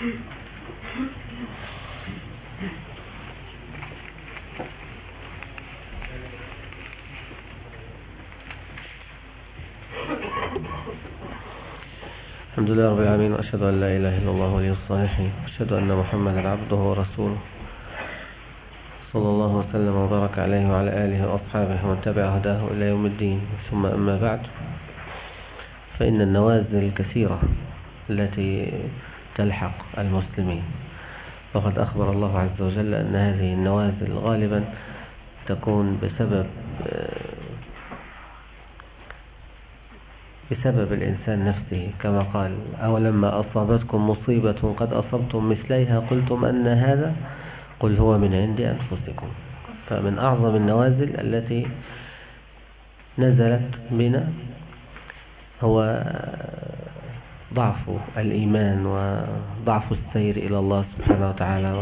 الحمد لله رب العالمين وأشهد أن لا إله إلا الله ولي الصالحين وأشهد أن محمدا عبده ورسوله. صلى الله وسلم وبارك عليه وعلى آله وأصحابه ومن تبع هداه إلى يوم الدين. ثم أما بعد فإن النوازل الكثيرة التي تلحق المسلمين. وقد أخبر الله عز وجل أن هذه النوازل غالبا تكون بسبب بسبب الإنسان نفسه كما قال أولما أصابتكم مصيبة قد أصبتم مثليها قلتم أن هذا قل هو من عند أنفسكم. فمن أعظم النوازل التي نزلت بنا هو ضعف الإيمان وضعف السير إلى الله سبحانه وتعالى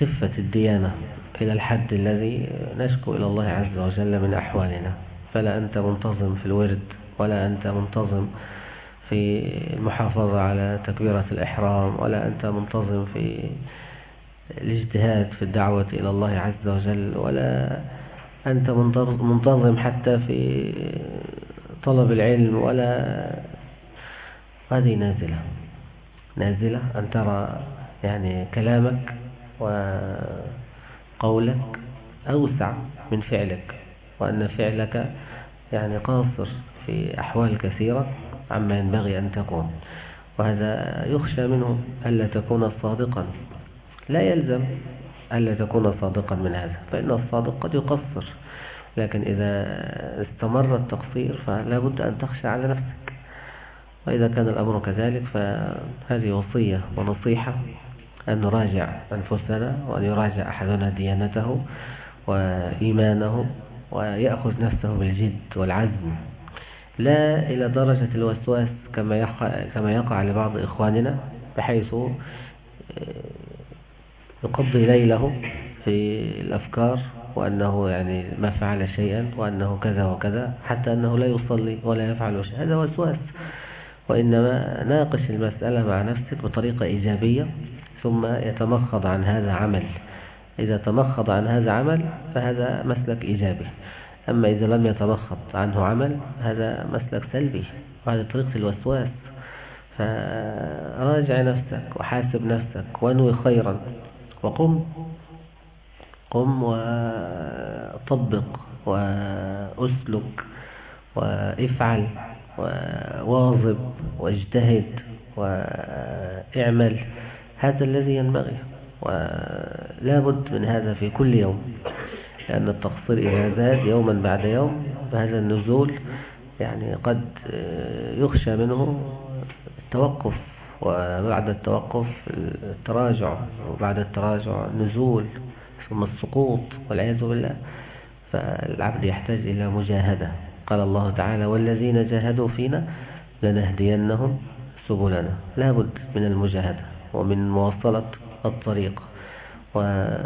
وخفة الديانة إلى الحد الذي نشكو إلى الله عز وجل من أحوالنا. فلا أنت منتظم في الورد ولا أنت منتظم في المحافظة على تكبيرة الإحرام ولا أنت منتظم في الاجتهاد في الدعوة إلى الله عز وجل ولا أنت منتظم حتى في طلب العلم ولا هذه نازلة. نازلة أن ترى يعني كلامك وقولك أوسع من فعلك وأن فعلك يعني قاصر في أحوال كثيرة عما ينبغي أن تكون. وهذا يخشى منه ألا تكون صادقا. لا يلزم ألا تكون صادقا من هذا فإن الصادق قد يقصر. لكن إذا استمر التقصير فلا بد أن تخشى على نفسك. وإذا كان الأمر كذلك فهذه وصية ونصيحة أن نراجع أنفسنا وأن يراجع أحدنا ديانته وإيمانه ويأخذ نفسه بالجد والعزم. لا إلى درجة الوسواس كما يقع, كما يقع لبعض إخواننا بحيث آه، يقضي ليله في الأفكار وأنه يعني ما فعل شيئا وأنه كذا وكذا حتى أنه لا يصلي ولا يفعل شيء هذا وسواس وإنما ناقش المسألة مع نفسك بطريقة إيجابية ثم يتمخض عن هذا عمل. إذا تمخض عن هذا عمل فهذا مسلك إيجابي. أما إذا لم يتمخض عنه عمل هذا مسلك سلبي وهذا طريقة الوسواس. فراجع نفسك وحاسب نفسك وانوي خيرا وقم قم وطبق وأسلك وافعل وواظب واجتهد واعمل هذا الذي ينبغي ولا بد من هذا في كل يوم لأن التقصير إذا زاد يوما بعد يوم فهذا النزول يعني قد يخشى منه التوقف وبعد التوقف التراجع وبعد التراجع النزول ثم السقوط والعياذ بالله فالعبد يحتاج إلى مجاهدة. قال الله تعالى والذين جاهدوا فينا لنهدينهم سبلنا. لا بد من المجاهدة ومن مواصلة الطريق. وبعض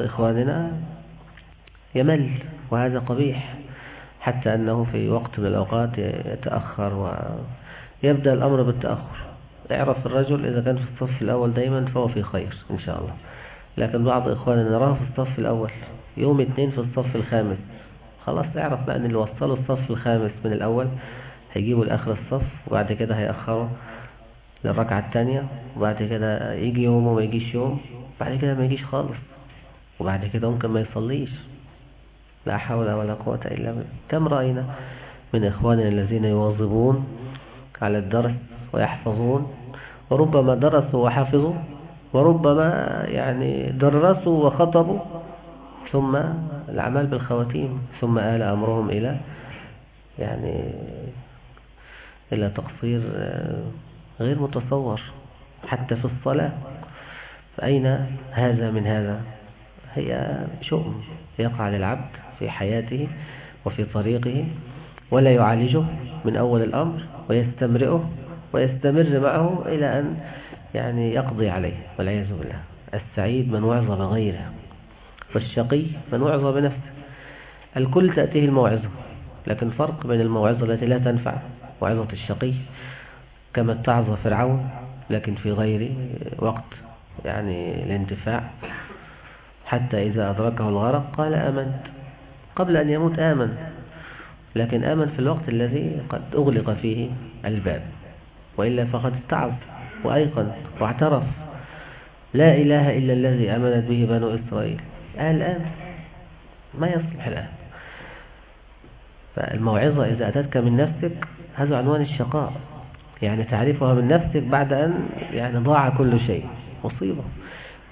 إخواننا يمل وهذا قبيح حتى أنه في وقت من الأوقات يتأخر ويبدأ الأمر بالتأخر. اعرف الرجل إذا كان في الصف الأول دايما فهو في خير إن شاء الله. لكن بعض إخواننا نراه في الصف الأول يوم اثنين في الصف الخامس خلاص اعرف بقى أن اللي وصلوا الصف الخامس من الأول هيجيبوا لآخر الصف وبعد كده هيأخروا للركعة الثانية وبعد كده يجي يوم وما يجيش يوم بعد كده ما يجيش خالص وبعد كده ممكن ما يصليش. لا حول ولا قوة إلا بالله. كم رأينا من إخواننا الذين يواظبون على الدرس ويحفظون. وربما درسوا وحفظوا وربما يعني درسوا وخطبوا ثم الأعمال بالخواتيم ثم آل أمرهم إلى يعني إلى تقصير آه، غير متصور. حتى في الصلاة فأين هذا من هذا؟ هي شؤم يقع للعبد في حياته وفي طريقه ولا يعالجه من أول الأمر ويستمرئه ويستمر معه إلى أن يعني يقضي عليه والعياذ بالله. السعيد من وعظ بغيره والشقي من وعظ بنفسه. الكل تأتيه الموعظة لكن فرق بين الموعظة التي لا تنفع موعظة الشقي. كما اتعظ فرعون لكن في غير وقت يعني الانتفاع. حتى إذا أدركه الغرق قال آمنت. قبل أن يموت آمن لكن آمن في الوقت الذي قد أغلق فيه الباب. وإلا فقد اتعظ وأيقن واعترف. لا إله إلا الذي أمنت به بنو إسرائيل. الآن ما يصلح الآن؟ فالموعظة إذا أتتك من نفسك هذا عنوان الشقاء. يعني تعرفها من نفسك بعد أن يعني ضاع كل شيء. مصيبة.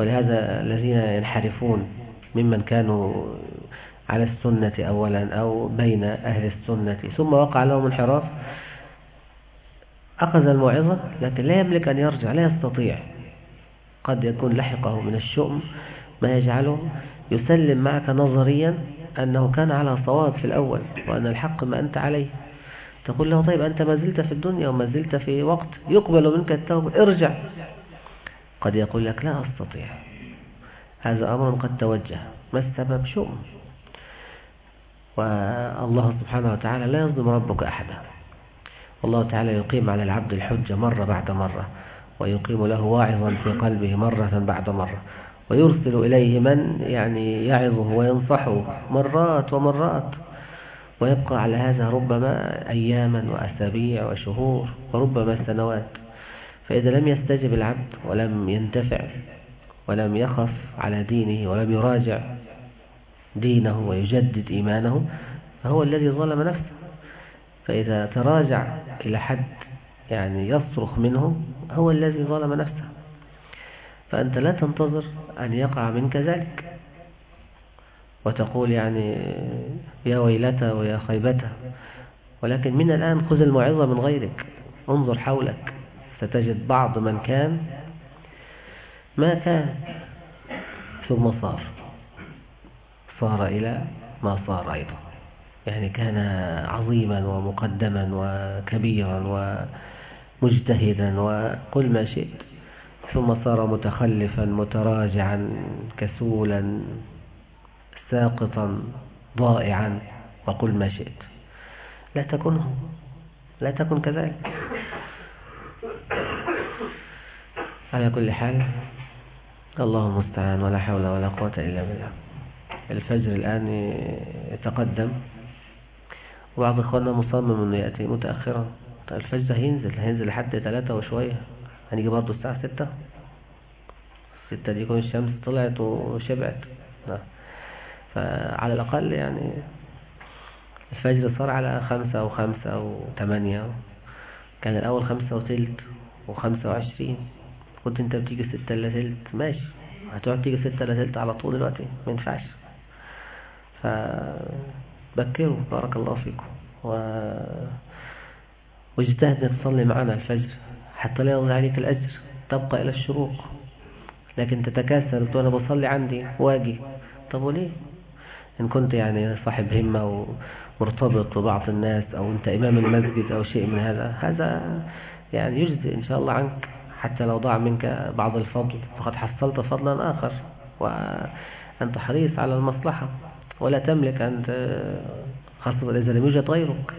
ولهذا الذين ينحرفون ممن كانوا على السنة أولا أو بين أهل السنة. ثم وقع لهم انحراف. أخذ الموعظة لكن لا يملك أن يرجع لا يستطيع. قد يكون لحقه من الشؤم ما يجعله. يسلم معك نظريا أنه كان على صواب في الأول وأن الحق ما أنت عليه. تقول له طيب أنت ما زلت في الدنيا وما زلت في وقت يقبل منك التوبة ارجع. قد يقول لك لا أستطيع. هذا أمر قد توجه ما السبب؟ شؤم. والله سبحانه وتعالى لا يظلم ربك أحدا. والله تعالى يقيم على العبد الحجة مرة بعد مرة ويقيم له واعظا في قلبه مرة بعد مرة ويرسل إليه من يعني يعظه وينصحه مرات ومرات ويبقى على هذا ربما أياما وأسابيع وشهور وربما سنوات فإذا لم يستجب العبد ولم ينتفع ولم يخف على دينه ولم يراجع دينه ويجدد إيمانه فهو الذي ظلم نفسه. فإذا تراجع إلى حد يعني يصرخ منه هو الذي ظلم نفسه. فأنت لا تنتظر أن يقع منك ذلك. وتقول يعني يا ويلته ويا خيبته ولكن من الآن خذ الموعظة من غيرك انظر حولك ستجد بعض من كان ما كان ثم صار صار إلى ما صار أيضا. يعني كان عظيما ومقدما وكبيرا ومجتهدا وكل ما شئت. ثم صار متخلفا متراجعا كسولا ساقطا ضائعا وقل ما شئت. لا تكنه لا تكن كذلك. على كل حال الله المستعان ولا حول ولا قوة إلا بالله. الفجر الآن يتقدم. وبعض إخواننا مصمم أنه يأتي متأخرا. الفجر هينزل هينزل لحد ثلاثة وشوية. هنيجي برضه الساعة ستة. ستة دي يكون الشمس طلعت وشبعت. نعم. فعلى الأقل يعني الفجر صار على خمسة أو خمسة أو ثمانية كان الأول خمسة وثلث وخمسة وعشرين. كنت أنت بتيجي ستة إلا ثلث. ماشي. هتقعد تيجي ستة إلا ثلث على طول دلوقتي. ما ينفعش. فبكروا بارك الله فيكم. و... واجتهد تصلي معنا الفجر. حتى لا يضيع عليك الأجر تبقى إلى الشروق. لكن تتكاسل تقول أنا بصلي عندي واجي. طب وليه؟ إن كنت يعني صاحب همة ومرتبط ببعض الناس أو أنت إمام المسجد أو شيء من هذا هذا يعني يجزي إن شاء الله عنك. حتى لو ضاع منك بعض الفضل فقد حصلت فضلا آخر. وأنت حريص على المصلحة. ولا تملك أن خاصة إذا لم يوجد غيرك.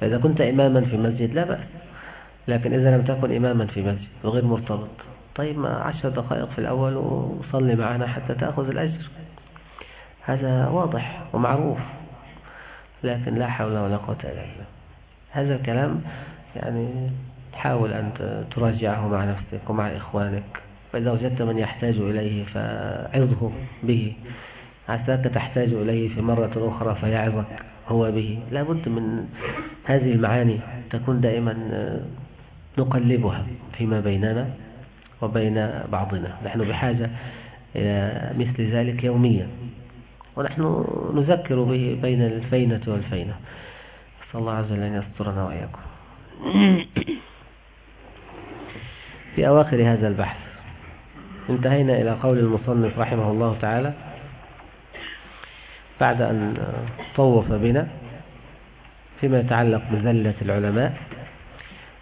فإذا كنت إماما في مسجد لا بأس لكن إذا لم تكن إماما في مسجد وغير مرتبط. طيب ما عشر دقائق في الأول وصلي معنا حتى تأخذ الأجر. هذا واضح ومعروف لكن لا حول ولا قوة إلا بالله. هذا الكلام يعني حاول أن تراجعه مع نفسك ومع إخوانك. فإذا وجدت من يحتاج إليه فعظه به. عساك تحتاج إليه في مرة أخرى فيعظك هو به. لا بد من هذه المعاني تكون دائما نقلبها فيما بيننا وبين بعضنا. نحن بحاجة إلى مثل ذلك يوميا. ونحن نذكر به بين الفينة والفينة. صلى الله عز وجل أن يسترنا وإياكم. في أواخر هذا البحث انتهينا إلى قول المصنف رحمه الله تعالى بعد أن طوف بنا فيما يتعلق بذلة العلماء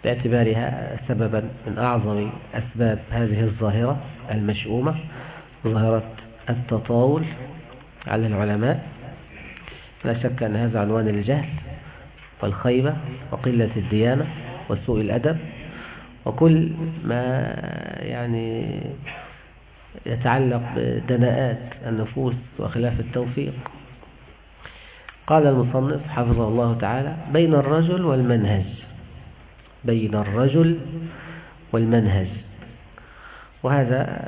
باعتبارها سببا من أعظم أسباب هذه الظاهرة المشؤومة ظاهرة التطاول على العلماء. لا شك أن هذا عنوان الجهل والخيبة وقلة الديانة وسوء الأدب وكل ما يعني يتعلق بدناءات النفوس وخلاف التوفيق قال المصنف حفظه الله تعالى بين الرجل والمنهج. بين الرجل والمنهج. وهذا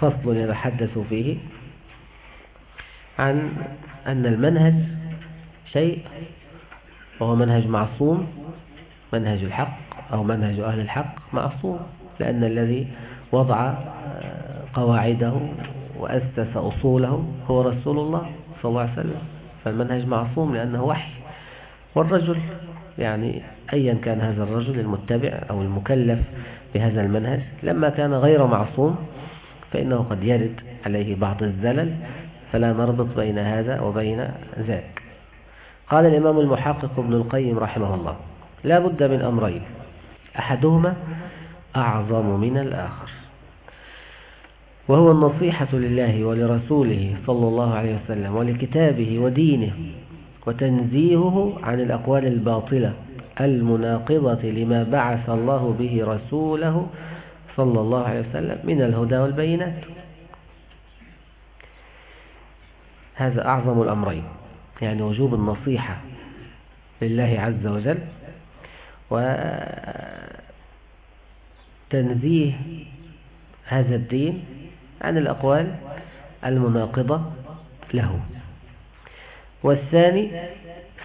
فصل يتحدث فيه عن أن المنهج شيء وهو منهج معصوم منهج الحق أو منهج أهل الحق معصوم لأن الذي وضع قواعده وأسس أصوله هو رسول الله صلى الله عليه وسلم. فالمنهج معصوم لأنه وحي. والرجل يعني أيا كان هذا الرجل المتبع أو المكلف بهذا المنهج لما كان غير معصوم فإنه قد يرد عليه بعض الزلل فلا نربط بين هذا وبين ذاك. قال الإمام المحقق ابن القيم رحمه الله لا بد من أمرين أحدهما أعظم من الآخر. وهو النصيحة لله ولرسوله صلى الله عليه وسلم ولكتابه ودينه وتنزيهه عن الأقوال الباطلة المناقضة لما بعث الله به رسوله صلى الله عليه وسلم من الهدى والبينات. هذا أعظم الأمرين يعني وجوب النصيحة لله عز وجل وتنزيه هذا الدين عن الأقوال المناقضة له. والثاني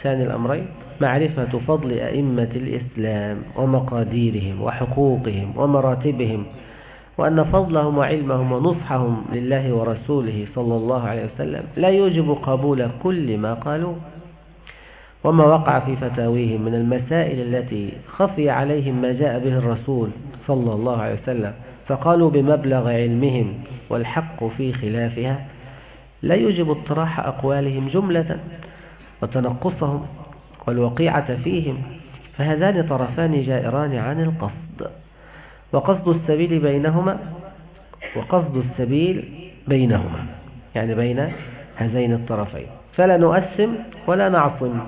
ثاني الأمرين معرفة فضل أئمة الإسلام ومقاديرهم وحقوقهم ومراتبهم وأن فضلهم وعلمهم ونصحهم لله ورسوله صلى الله عليه وسلم لا يوجب قبول كل ما قالوا. وما وقع في فتاويهم من المسائل التي خفي عليهم ما جاء به الرسول صلى الله عليه وسلم فقالوا بمبلغ علمهم والحق في خلافها لا يوجب اطراح أقوالهم جملة وتنقصهم والوقيعة فيهم فهذان طرفان جائران عن القصد وقصد السبيل بينهما وقصد السبيل بينهما يعني بين هذين الطرفين فلا نؤسم ولا نعصم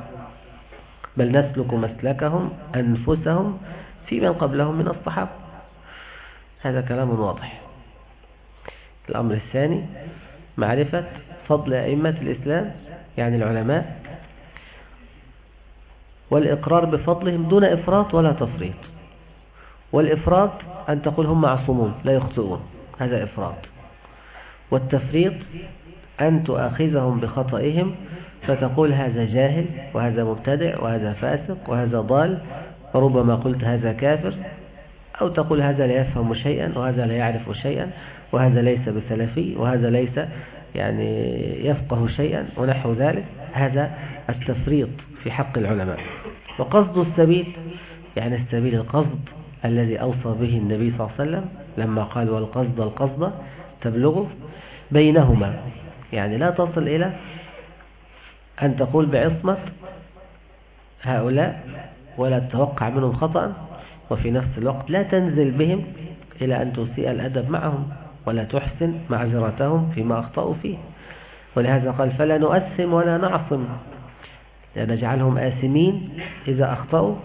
بل نسلك مسلكهم أنفسهم في من قبلهم من الصحابة. هذا كلام واضح. الأمر الثاني معرفة فضل أئمة الإسلام يعني العلماء والإقرار بفضلهم دون إفراط ولا تفريط. والإفراط أن تقول هم معصومون لا يخطئون هذا إفراط. والتفريط أن تؤاخذهم بخطئهم فتقول هذا جاهل وهذا مبتدع وهذا فاسق وهذا ضال وربما قلت هذا كافر. أو تقول هذا لا يفهم شيئا وهذا لا يعرف شيئا وهذا ليس بسلفي وهذا ليس يعني يفقه شيئا ونحو ذلك. هذا التفريط في حق العلماء. وقصد السبيل يعني السبيل القصد الذي أوصى به النبي صلى الله عليه وسلم لما قال والقصد القصد تبلغه بينهما. يعني لا تصل إلى أن تقول بعصمة هؤلاء ولا تتوقع منهم خطأ. وفي نفس الوقت لا تنزل بهم إلى أن تسيء الأدب معهم ولا تحسن معذرتهم فيما أخطأوا فيه. ولهذا قال فلا نؤثم ولا نعصم نجعلهم آثمين إذا أخطأوا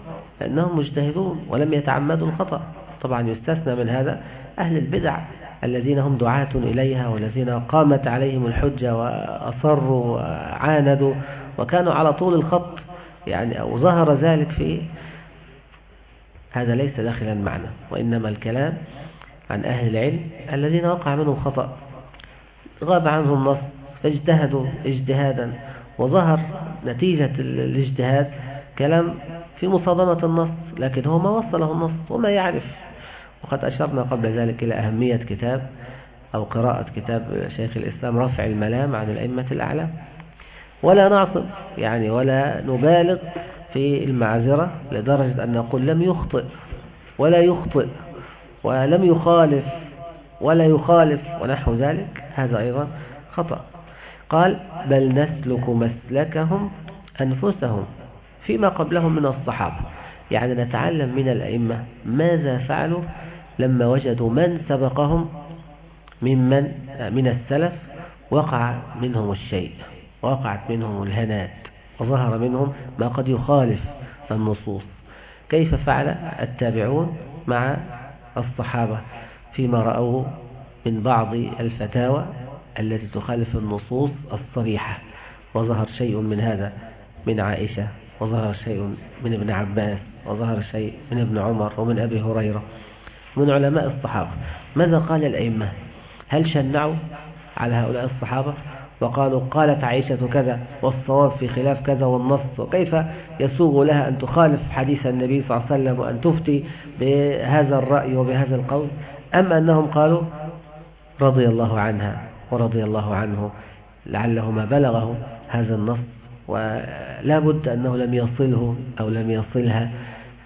لأنهم مجتهدون ولم يتعمدوا الخطأ. طبعا يستثنى من هذا أهل البدع الذين هم دعاة إليها والذين قامت عليهم الحجة وأصروا وعاندوا وكانوا على طول الخط يعني أو ظهر ذلك في هذا ليس داخلا معنا وإنما الكلام عن أهل العلم الذين وقع منهم خطأ غاب عنهم نص فاجتهدوا اجتهادا وظهر نتيجة الاجتهاد كلام في مصادمة النص لكن هو ما وصله النص وما يعرف. وقد أشرنا قبل ذلك إلى أهمية كتاب أو قراءة كتاب شيخ الإسلام رفع الملام عن الأئمة الأعلام. ولا نعصب يعني ولا نبالغ في المعذرة لدرجة أن نقول لم يخطئ ولا يخطئ ولم يخالف ولا يخالف ونحو ذلك. هذا أيضا خطأ. قال بل نسلك مسلكهم أنفسهم فيما قبلهم من الصحابة. يعني نتعلم من الأئمة ماذا فعلوا لما وجدوا من سبقهم ممن من السلف وقع منهم الشيء وقعت منهم الهنات وظهر منهم ما قد يخالف النصوص. كيف فعل التابعون مع الصحابة فيما رأوه من بعض الفتاوى التي تخالف النصوص الصريحة؟ وظهر شيء من هذا من عائشة وظهر شيء من ابن عباس وظهر شيء من ابن عمر ومن أبي هريرة. من علماء الصحابة ماذا قال الأئمة؟ هل شنعوا على هؤلاء الصحابة؟ وقالوا قالت عائشة كذا والصواب في خلاف كذا والنص وكيف يسوغ لها أن تخالف حديث النبي صلى الله عليه وسلم وأن تفتي بهذا الرأي وبهذا القول؟ أم أنهم قالوا رضي الله عنها ورضي الله عنه لعله ما بلغه هذا النص ولا بد أنه لم يصله أو لم يصلها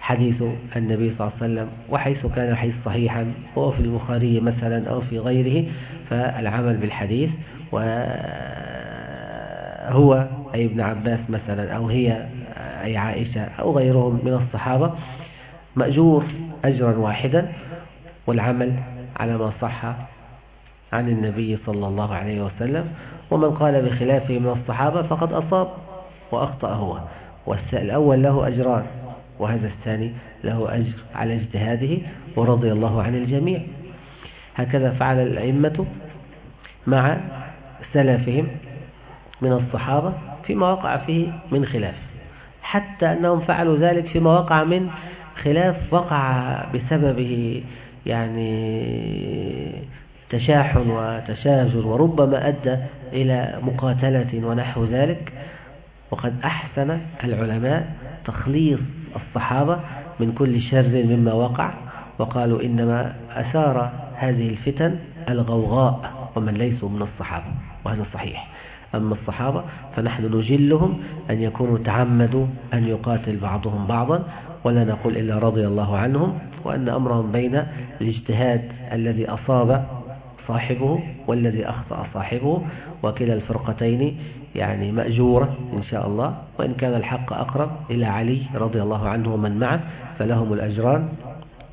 حديث النبي صلى الله عليه وسلم وحيث كان الحديث صحيحا هو في البخاري مثلا أو في غيره فالعمل بالحديث وهو أي ابن عباس مثلا أو هي أي عائشة أو غيرهم من الصحابة مأجور أجرا واحدا والعمل على ما صح عن النبي صلى الله عليه وسلم. ومن قال بخلافه من الصحابة فقد أصاب وأخطأ هو. والأول له أجران وهذا الثاني له أجر على اجتهاده ورضي الله عن الجميع. هكذا فعل الأئمة مع سلفهم من الصحابة فيما وقع فيه من خلاف. حتى أنهم فعلوا ذلك فيما وقع من خلاف وقع بسببه يعني تشاحن وتشاجر وربما أدى إلى مقاتلة ونحو ذلك. وقد أحسن العلماء تخليص الصحابة من كل شر مما وقع وقالوا إنما أثار هذه الفتن الغوغاء. ومن ليسوا من الصحابة وهذا صحيح. أما الصحابة فنحن نجلهم أن يكونوا تعمدوا أن يقاتل بعضهم بعضا ولا نقول إلا رضي الله عنهم وأن أمرهم بين الاجتهاد الذي أصاب صاحبه والذي أخطأ صاحبه وكلا الفرقتين يعني مأجورة إن شاء الله. وإن كان الحق أقرب إلى علي رضي الله عنه ومن معه فلهم الأجران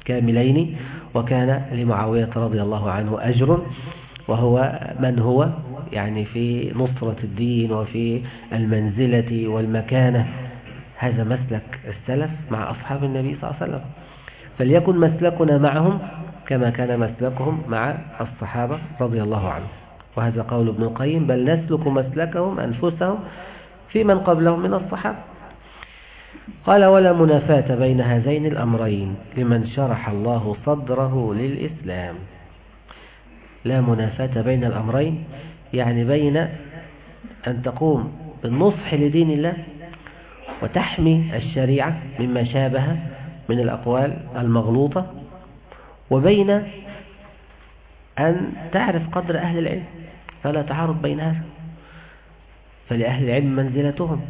كاملين. وكان لمعاوية رضي الله عنه أجر وهو من هو؟ يعني في نصرة الدين وفي المنزلة والمكانة. هذا مسلك السلف مع أصحاب النبي صلى الله عليه وسلم. فليكن مسلكنا معهم كما كان مسلكهم مع الصحابة رضي الله عنهم. وهذا قول ابن القيم بل نسلك مسلكهم أنفسهم في من قبلهم من الصحابة. قال ولا منافاة بين هذين الأمرين لمن شرح الله صدره للإسلام. لا منافاة بين الأمرين يعني بين أن تقوم بالنصح لدين الله وتحمي الشريعة مما شابه من الأقوال المغلوطة وبين أن تعرف قدر أهل العلم فلا تعارض بين هذا فلأهل العلم منزلتهم.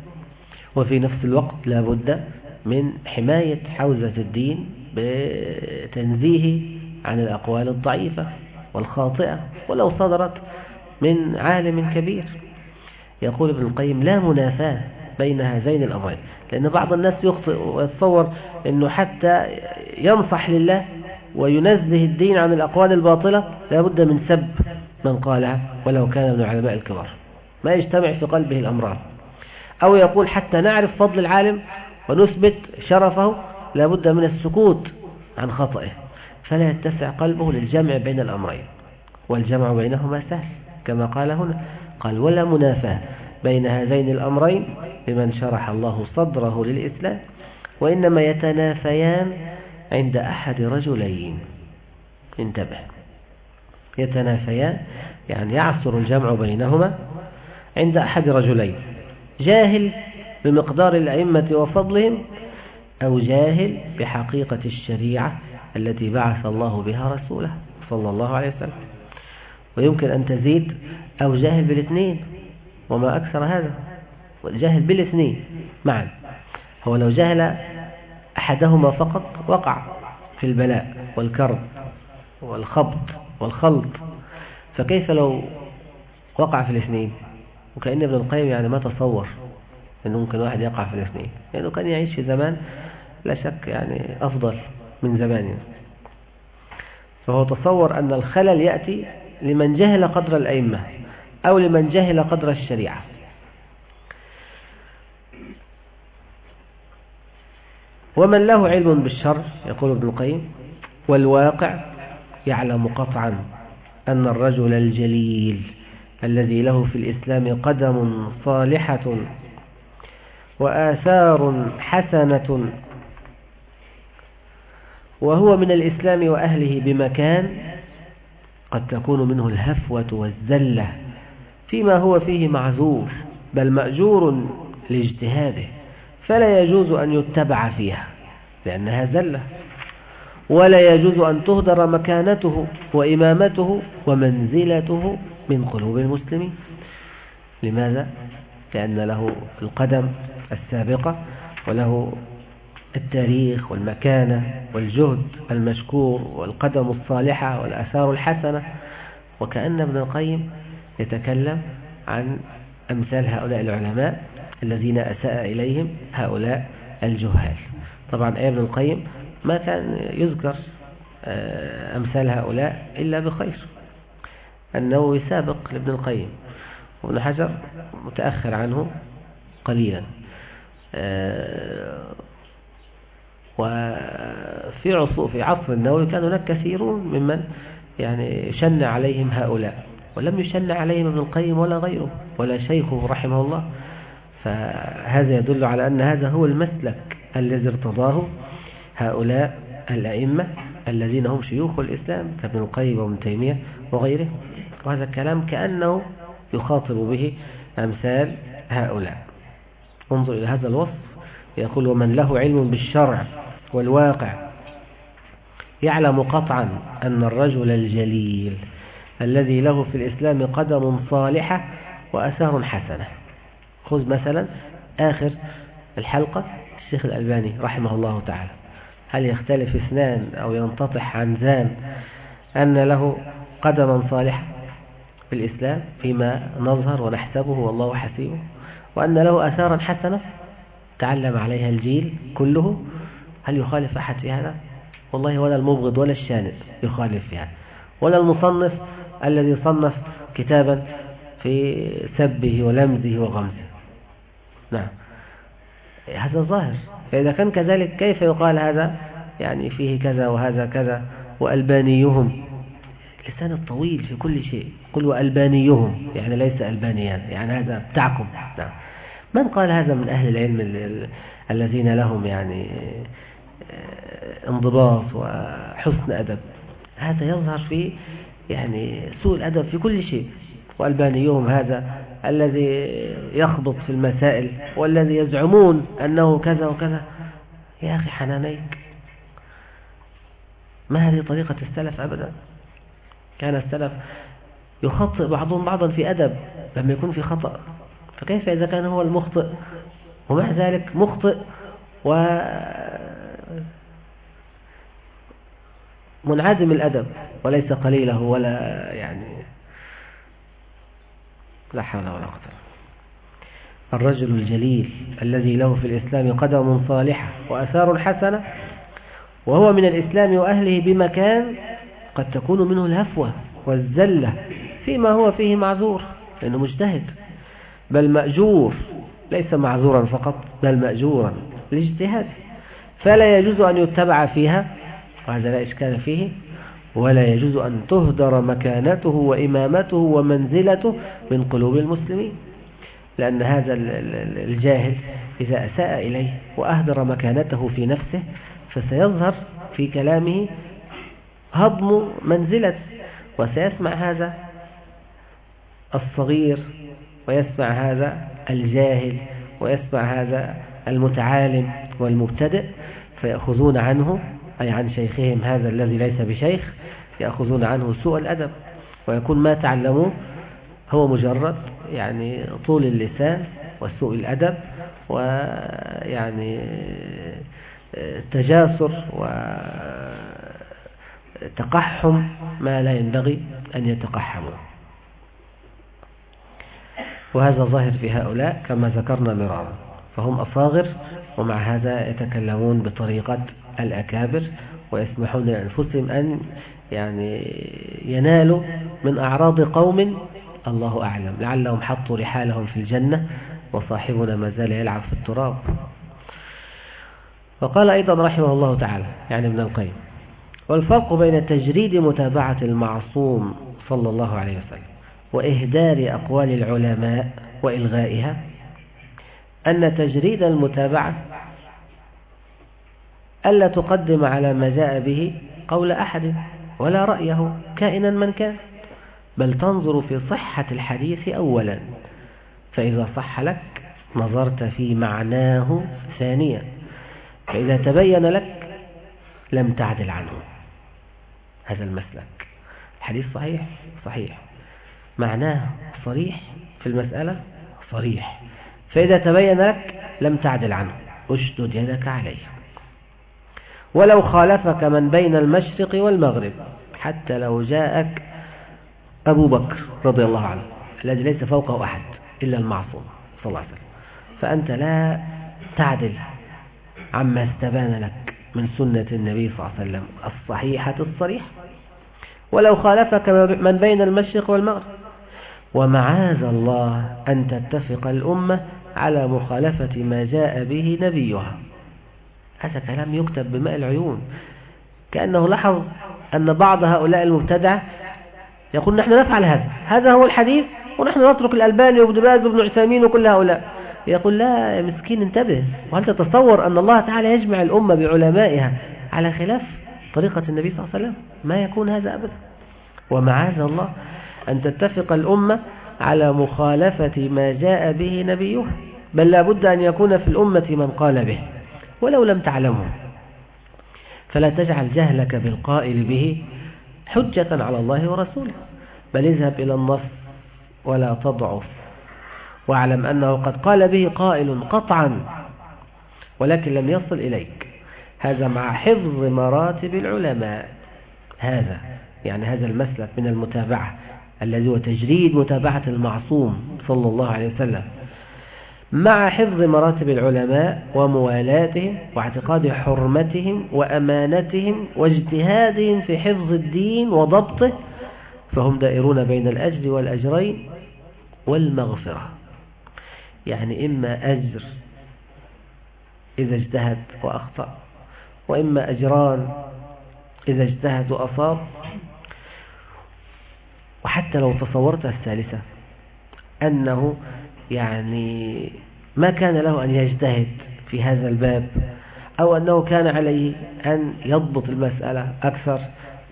وفي نفس الوقت لا بد من حماية حوزة الدين بتنزيه عن الأقوال الضعيفة. والخاطئة ولو صدرت من عالم كبير. يقول ابن القيم لا منافاة بين هذين الأمرين لأن بعض الناس يخطئ ويتصور أنه حتى ينصح لله وينزه الدين عن الأقوال الباطلة لا بد من سب من قالها ولو كان من العلماء الكبار. ما يجتمع في قلبه الأمران. أو يقول حتى نعرف فضل العالم ونثبت شرفه لا بد من السكوت عن خطئه. فلا يتسع قلبه للجمع بين الأمرين والجمع بينهما سهل كما قال هنا قال ولا منافاة بين هذين الأمرين لمن شرح الله صدره للإسلام وإنما يتنافيان عند أحد رجلين. انتبه. يتنافيان يعني يعصر الجمع بينهما عند أحد رجلين جاهل بمقدار الأئمة وفضلهم أو جاهل بحقيقة الشريعة التي بعث الله بها رسوله صلى الله عليه وسلم. ويمكن أن تزيد أو جاهل بالاثنين وما أكثر هذا والجاهل بالاثنين معا. هو لو جهل أحدهما فقط وقع في البلاء والكرب والخبط والخلط فكيف لو وقع في الاثنين؟ وكأن ابن القيم يعني ما تصور أنه ممكن واحد يقع في الاثنين. لأنه كان يعيش في زمان لا شك يعني أفضل. من زماننا فهو تصور أن الخلل يأتي لمن جهل قدر الأئمة أو لمن جهل قدر الشريعة. ومن له علم بالشر يقول ابن القيم والواقع يعلم قطعا أن الرجل الجليل الذي له في الإسلام قدم صالحة وآثار حسنة وهو من الإسلام وأهله بمكان قد تكون منه الهفوة والزلة فيما هو فيه معذور بل مأجور لاجتهاده فلا يجوز أن يتبع فيها لأنها زلة ولا يجوز أن تهدر مكانته وإمامته ومنزلته من قلوب المسلمين لماذا؟ لأن له القدم السابقة وله التاريخ والمكانة والجهد المشكور والقدم الصالحة والأثار الحسنة وكأن ابن القيم يتكلم عن أمثال هؤلاء العلماء الذين أساء إليهم هؤلاء الجهال. طبعا ابن القيم ما كان يذكر آه، أمثال هؤلاء إلا بخير. أنه يسابق لابن القيم وابن حجر متأخر عنه قليلا. آه، وفي عصور في عصر النووي كان هناك كثيرون ممن يعني شن عليهم هؤلاء ولم يشن عليهم ابن القيم ولا غيره ولا شيخه رحمه الله. فهذا يدل على أن هذا هو المسلك الذي ارتضاه هؤلاء الأئمة الذين هم شيوخ الإسلام كابن القيم وابن تيمية وغيره وهذا الكلام كأنه يخاطب به أمثال هؤلاء. انظر إلى هذا الوصف يقول ومن له علم بالشرع والواقع. يعلم قطعا أن الرجل الجليل الذي له في الإسلام قدم صالحة وأثار حسنة. خذ مثلا آخر الحلقة الشيخ الألباني رحمه الله تعالى. هل يختلف اثنان أو ينتطح عن ذان أن له قدما صالحة في الإسلام فيما نظهر ونحسبه والله حسيبه؟ وأن له أثارا حسنة تعلم عليها الجيل كله هل يخالف أحد في هذا؟ والله ولا المبغض ولا الشانئ يخالف في هذا ولا المصنف الذي صنف كتابا في سبه ولمزه وغمزه. نعم. هذا ظاهر. فإذا كان كذلك كيف يقال هذا؟ يعني فيه كذا وهذا كذا وألبانيهم. لسان الطويل في كل شيء. قل وألبانيهم. يعني ليس ألبانيان. يعني هذا بتاعكم. نعم. من قال هذا من أهل العلم الذين لهم يعني انضباط وحسن أدب. هذا يظهر في يعني سوء الأدب في كل شيء. وألبانيهم هذا الذي يخبط في المسائل والذي يزعمون أنه كذا وكذا. يا أخي حنانيك. ما هذه طريقة السلف أبدا؟ كان السلف يخطئ بعضهم بعضا في أدب لما يكون في خطأ. فكيف إذا كان هو المخطئ؟ ومع ذلك مخطئ و منعدم الأدب وليس قليله ولا يعني لا حول ولا قوة الرجل الجليل الذي له في الإسلام قدم صالحة وأثار حسنة وهو من الإسلام وأهله بمكان قد تكون منه الهفوة والزلة فيما هو فيه معذور لأنه مجتهد. بل مأجور ليس معذورا فقط بل مأجورا لاجتهاده فلا يجوز أن يتبع فيها وهذا لا إشكال فيه. ولا يجوز أن تهدر مكانته وإمامته ومنزلته من قلوب المسلمين لأن هذا الجاهل إذا أساء إليه وأهدر مكانته في نفسه فسيظهر في كلامه هضم منزلته وسيسمع هذا الصغير ويسمع هذا الجاهل ويسمع هذا المتعالم والمبتدئ فيأخذون عنه أي عن شيخهم هذا الذي ليس بشيخ يأخذون عنه سوء الأدب. ويكون ما تعلموه هو مجرد يعني طول اللسان وسوء الأدب ويعني تجاسر وتقحم ما لا ينبغي أن يتقحموا. وهذا ظاهر في هؤلاء كما ذكرنا مرارا. فهم أصاغر ومع هذا يتكلمون بطريقة الأكابر ويسمحون لأنفسهم أن يعني ينالوا من أعراض قوم الله أعلم. لعلهم حطوا رحالهم في الجنة وصاحبنا ما زال يلعب في التراب. وقال أيضا رحمه الله تعالى يعني ابن القيم والفرق بين تجريد متابعة المعصوم صلى الله عليه وسلم وإهدار أقوال العلماء وإلغائها أن تجريد المتابعة ألا تقدم على ما جاء به قول أحد ولا رأيه كائنا من كان؟ بل تنظر في صحة الحديث أولا فإذا صح لك نظرت في معناه ثانيا فإذا تبين لك لم تعدل عنه. هذا المسلك. الحديث صحيح؟ صحيح. معناه صريح في المسألة؟ صريح. فإذا تبين لك لم تعدل عنه. أشدد يدك عليه. ولو خالفك من بين المشرق والمغرب حتى لو جاءك أبو بكر رضي الله عنه الذي ليس فوقه أحد إلا المعصوم صلى الله عليه وسلم. فأنت لا تعدل عما استبان لك من سنة النبي صلى الله عليه وسلم الصحيحة الصريحة. ولو خالفك من بين المشرق والمغرب. ومعاذ الله أن تتفق الأمة على مخالفة ما جاء به نبيها. هذا كلام يكتب بماء العيون. كأنه لاحظ أن بعض هؤلاء المبتدع يقول نحن نفعل هذا. هذا هو الحديث ونحن نترك الألباني وابن باز وابن عثيمين وكل هؤلاء. يقول لا يا مسكين انتبه. وهل تتصور أن الله تعالى يجمع الأمة بعلمائها على خلاف طريقة النبي صلى الله عليه وسلم؟ ما يكون هذا أبدا. ومعاذ الله أن تتفق الأمة على مخالفة ما جاء به نبيه. بل لا بد أن يكون في الأمة من قال به. ولو لم تعلمه. فلا تجعل جهلك بالقائل به حجة على الله ورسوله بل اذهب إلى النص ولا تضعف. واعلم أنه قد قال به قائل قطعا ولكن لم يصل إليك. هذا مع حفظ مراتب العلماء. هذا يعني هذا المسلك من المتابعة الذي هو تجريد متابعة المعصوم صلى الله عليه وسلم. مع حفظ مراتب العلماء وموالاتهم واعتقاد حرمتهم وأمانتهم واجتهادهم في حفظ الدين وضبطه فهم دائرون بين الأجر والأجرين والمغفرة. يعني إما أجر إذا اجتهد وأخطأ وإما أجران إذا اجتهد وأصاب. وحتى لو تصورت الثالثة أنه يعني ما كان له أن يجتهد في هذا الباب أو أنه كان عليه أن يضبط المسألة أكثر.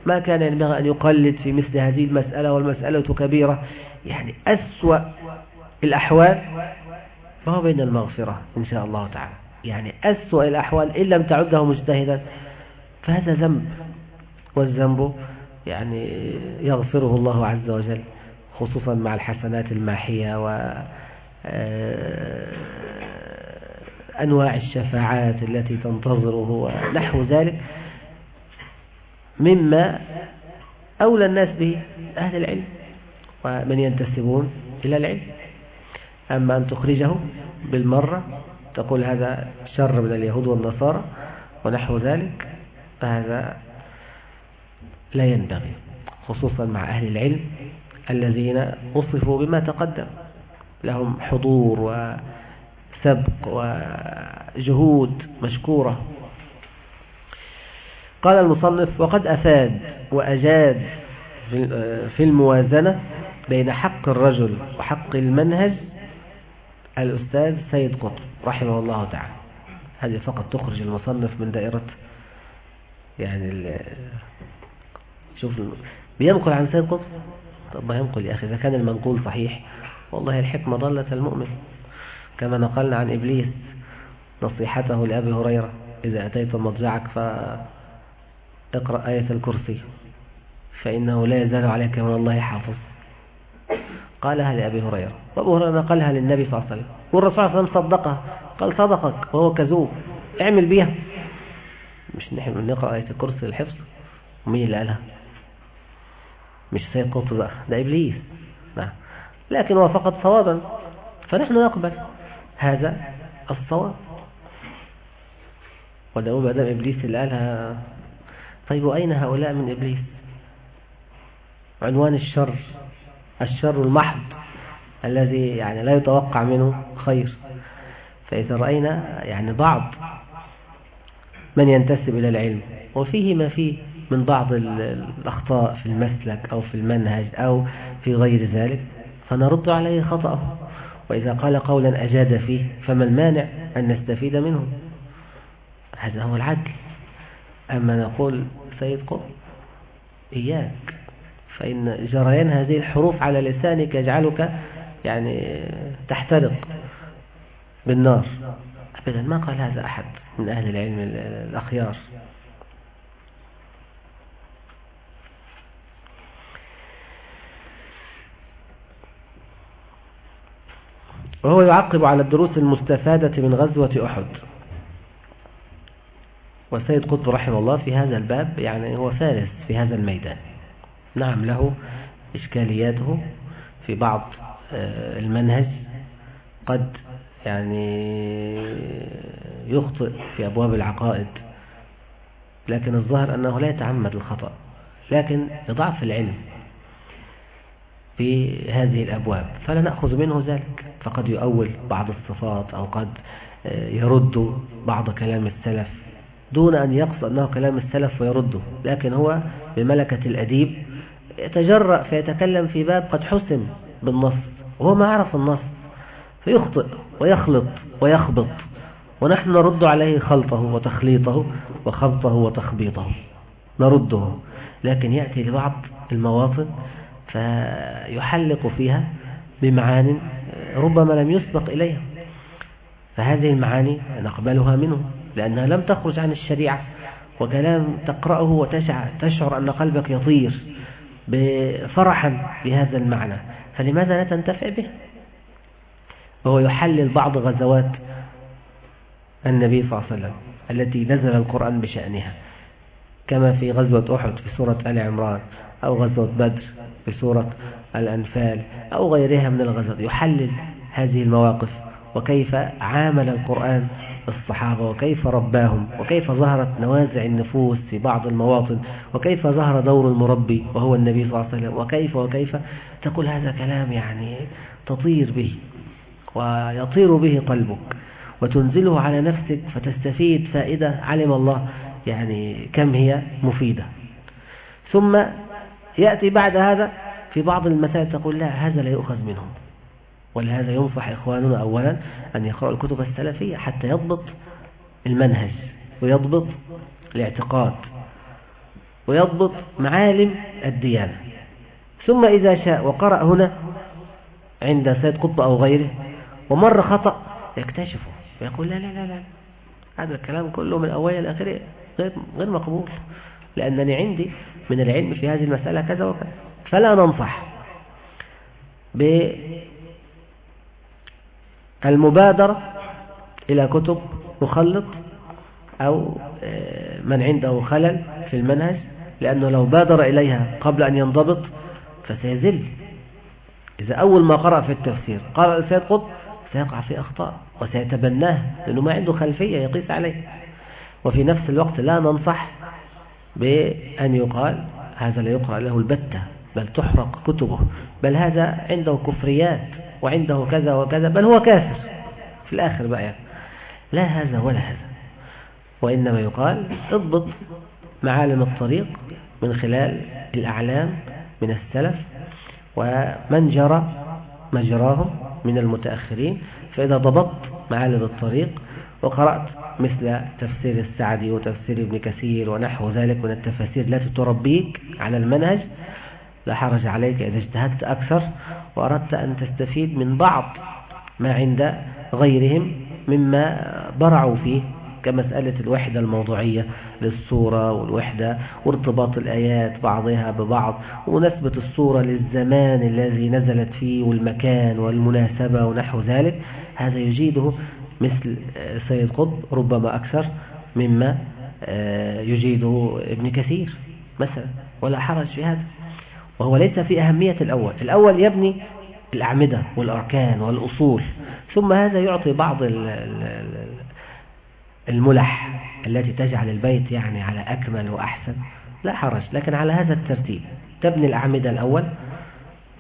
ما كان ينبغي أن يقلد في مثل هذه المسألة والمسألة كبيرة. يعني أسوأ الأحوال فهو بين المغفرة إن شاء الله تعالى. يعني أسوأ الأحوال إن لم تعده مجتهدا فهذا ذنب. والذنب يعني يغفره الله عز وجل خصوصا مع الحسنات الماحية و أنواع الشفاعات التي تنتظره ونحو ذلك مما أولى الناس به أهل العلم ومن ينتسبون إلى العلم. أما أن تخرجه بالمرة تقول هذا شر من اليهود والنصارى ونحو ذلك فهذا لا ينبغي خصوصا مع أهل العلم الذين وصفوا بما تقدم. لهم حضور وسبق وجهود مشكورة. قال المصنف وقد أفاد وأجاد في الموازنة بين حق الرجل وحق المنهج الأستاذ سيد قطب رحمه الله تعالى. هذه فقط تخرج المصنف من دائرة يعني شوف بينقل عن سيد قطب؟ طب ما ينقل يا أخي إذا كان المنقول صحيح والله الحكمة ضلة المؤمن. كما نقلنا عن إبليس نصيحته لأبي هريرة إذا أتيت مضجعك فاقرأ آية الكرسي فإنه لا يزال عليك من الله حافظ. قالها لأبي هريرة. وأبو هريرة قالها للنبي صلى الله عليه وسلم. والرسول صلى الله عليه وسلم صدقها. قال صدقك وهو كذوب. اعمل بيها. مش نحن نقرأ آية الكرسي الحفظ ومين اللي قالها؟ مش سيد بقى. ده إبليس. نعم. لكن هو فقط صوابا. فنحن نقبل هذا الصواب. ولو ما دام إبليس اللي قالها طيب وأين هؤلاء من إبليس؟ عنوان الشر الشر المحض الذي يعني لا يتوقع منه خير. فإذا رأينا يعني بعض من ينتسب إلى العلم وفيه ما فيه من بعض الأخطاء في المسلك أو في المنهج أو في غير ذلك. فنرد عليه خطأه. وإذا قال قولا أجاد فيه فما المانع أن نستفيد منه. هذا هو العدل. أما نقول سيد قطب إياك. فإن جريان هذه الحروف على لسانك يجعلك يعني تحترق بالنار. أبدا ما قال هذا أحد من أهل العلم الأخيار. وهو يعقب على الدروس المستفادة من غزوة أحد. والسيد قطب رحمه الله في هذا الباب يعني هو فارس في هذا الميدان. نعم له إشكالياته في بعض آه، المنهج. قد يعني يخطئ في أبواب العقائد. لكن الظاهر أنه لا يتعمد الخطأ. لكن لضعف العلم في هذه الأبواب. فلا نأخذ منه ذلك. فقد يؤول بعض الصفات أو قد آه، يرد بعض كلام السلف دون أن يقصد أنه كلام السلف ويرده لكن هو بملكة الأديب يتجرأ فيتكلم في باب قد حسم بالنص وهو ما عرف النص فيخطئ ويخلط ويخبط ونحن نرد عليه خلطه وتخليطه وخبطه وتخبيطه نرده لكن يأتي لبعض المواطن فيحلق فيها بمعان ربما لم يسبق إليها. فهذه المعاني نقبلها منه لأنها لم تخرج عن الشريعة وكلام تقرأه وتشعر أن قلبك يطير بفرحا بهذا المعنى. فلماذا لا تنتفع به؟ وهو يحلل بعض غزوات النبي صلى الله عليه وسلم التي نزل القرآن بشأنها كما في غزوة أحد في سورة آل عمران أو غزوة بدر. في سورة الأنفال أو غيرها من الغزوات يحلل هذه المواقف وكيف عامل القرآن الصحابة وكيف رباهم وكيف ظهرت نوازع النفوس في بعض المواطن وكيف ظهر دور المربي وهو النبي صلى الله عليه وسلم وكيف وكيف تقول هذا كلام يعني تطير به ويطير به قلبك وتنزله على نفسك فتستفيد فائدة علم الله يعني كم هي مفيدة. ثم يأتي بعد هذا في بعض المسائل تقول لا هذا لا يؤخذ منهم. ولهذا ينصح إخواننا أولا أن يقرأوا الكتب السلفية حتى يضبط المنهج ويضبط الاعتقاد ويضبط معالم الديانة. ثم إذا شاء وقرأ هنا عند سيد قطب أو غيره ومر خطأ يكتشفه ويقول لا لا لا لا هذا الكلام كله من أوله لآخره غير مقبول لأنني عندي من العلم في هذه المسألة كذا وكذا. فلا ننصح بالمبادرة إلى كتب مخلط أو آه، من عنده خلل في المنهج لأنه لو بادر إليها قبل أن ينضبط فسيزل. إذا أول ما قرأ في التفسير قرأ السيد قطب سيقع في أخطاء وسيتبناه لأنه ما عنده خلفية يقيس عليه. وفي نفس الوقت لا ننصح بأن يقال هذا لا يقرأ له البتة بل تحرق كتبه بل هذا عنده كفريات وعنده كذا وكذا بل هو كافر. في الآخر بقى يعني. لا هذا ولا هذا. وإنما يقال اضبط معالم الطريق من خلال الأعلام من السلف ومن جرى مجراهم من المتأخرين. فإذا ضبطت معالم الطريق وقرأت مثل تفسير السعدي وتفسير ابن كثير ونحو ذلك من التفاسير التي تربيك على المنهج. لا حرج عليك إذا اجتهدت أكثر وأردت أن تستفيد من بعض ما عند غيرهم مما برعوا فيه كمسألة الوحدة الموضوعية للصورة والوحدة وارتباط الآيات بعضها ببعض ونسبة الصورة للزمان الذي نزلت فيه والمكان والمناسبة ونحو ذلك. هذا يجيده مثل سيد قطب ربما أكثر مما آه، يجيده ابن كثير مثلا ولا حرج في هذا. وهو ليس في أهمية الأول. الأول يبني الأعمدة والأركان والأصول ثم هذا يعطي بعض الملح التي تجعل البيت يعني على أكمل وأحسن. لا حرج لكن على هذا الترتيب تبني الأعمدة الأول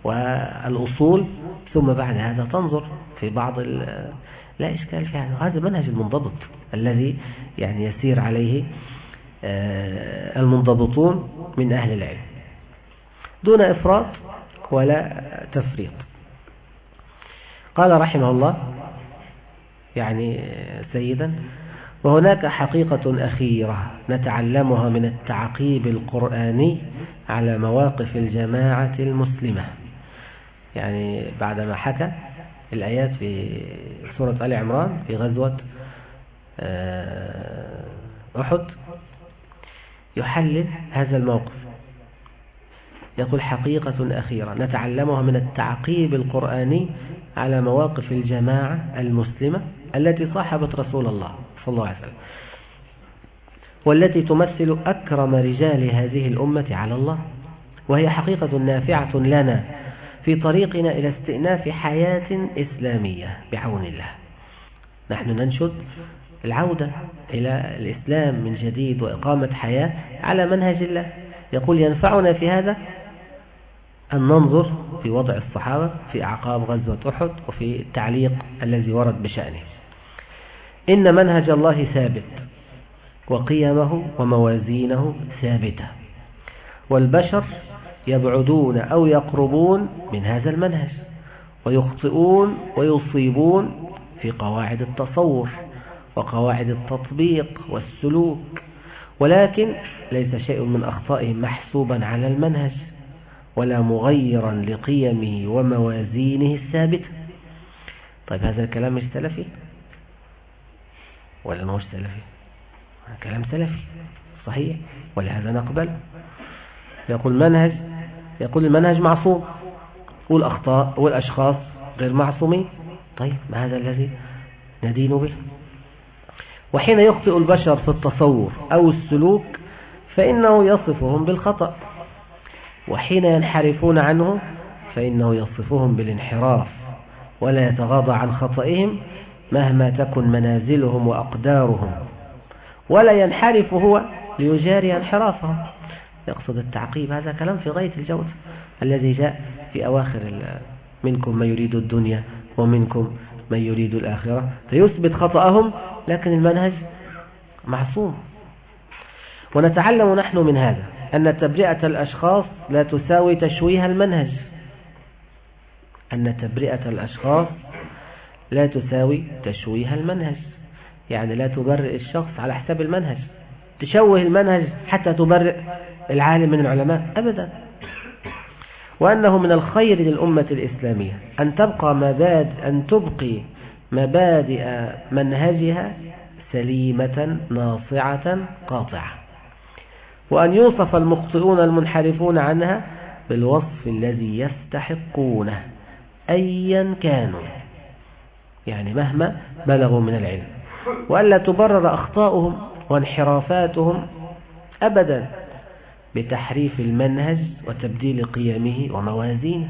والأصول ثم بعد هذا تنظر في بعض لا إشكال في هذا. منهج المنضبط الذي يعني يسير عليه آه، المنضبطون من أهل العلم. دون إفراط ولا تفريط. قال رحمه الله يعني سيدا وهناك حقيقة أخيرة نتعلمها من التعقيب القرآني على مواقف الجماعة المسلمة. يعني بعدما حكى الآيات في سورة آل عمران في غزوة آه، أحد يحلل هذا الموقف. يقول حقيقة أخيرة نتعلمها من التعقيب القرآني على مواقف الجماعة المسلمة التي صاحبت رسول الله صلى الله عليه وسلم والتي تمثل أكرم رجال هذه الأمة على الله وهي حقيقة نافعة لنا. في طريقنا إلى استئناف حياة إسلامية بعون الله. نحن ننشد العودة إلى الإسلام من جديد وإقامة حياة على منهج الله. يقول ينفعنا في هذا أن ننظر في وضع الصحابة في أعقاب غزوة أحد وفي التعليق الذي ورد بشأنه. إن منهج الله ثابت وقيمه وموازينه ثابتة والبشر يبعدون أو يقربون من هذا المنهج ويخطئون ويصيبون في قواعد التصور وقواعد التطبيق والسلوك. ولكن ليس شيء من أخطائهم محسوبا على المنهج ولا مغيرا لقيمه وموازينه الثابتة. طيب هذا الكلام مش سلفي؟ ولا مش سلفي؟ كلام سلفي صحيح. ولهذا نقبل. يقول منهج يقول المنهج معصوم والأخطاء والأشخاص غير معصومين. طيب ما هذا الذي ندين به؟ وحين يخطئ البشر في التصور أو السلوك فإنه يصفهم بالخطأ. وحين ينحرفون عنه فإنه يصفهم بالانحراف ولا يتغاضى عن خطئهم مهما تكن منازلهم وأقدارهم. ولا ينحرف هو ليجاري انحرافهم. يقصد التعقيب هذا كلام في غاية الجودة الذي جاء في أواخر منكم من يريد الدنيا ومنكم من يريد الآخرة فيثبت خطأهم لكن المنهج معصوم. ونتعلم نحن من هذا أن تبرئة الأشخاص لا تساوي تشويه المنهج. أن تبرئة الأشخاص لا تساوي تشويه المنهج. يعني لا تبرئ الشخص على حساب المنهج. تشوه المنهج حتى تبرئ العالم من العلماء أبدا. وأنه من الخير للأمة الإسلامية أن تبقى مبادئ أن تبقي مبادئ منهجها سليمة ناصعة قاطعة. وأن يوصف المخطئون المنحرفون عنها بالوصف الذي يستحقونه أيا كانوا يعني مهما بلغوا من العلم. وألا تبرر أخطاؤهم وانحرافاتهم أبدا. بتحريف المنهج وتبديل قيمه وموازينه.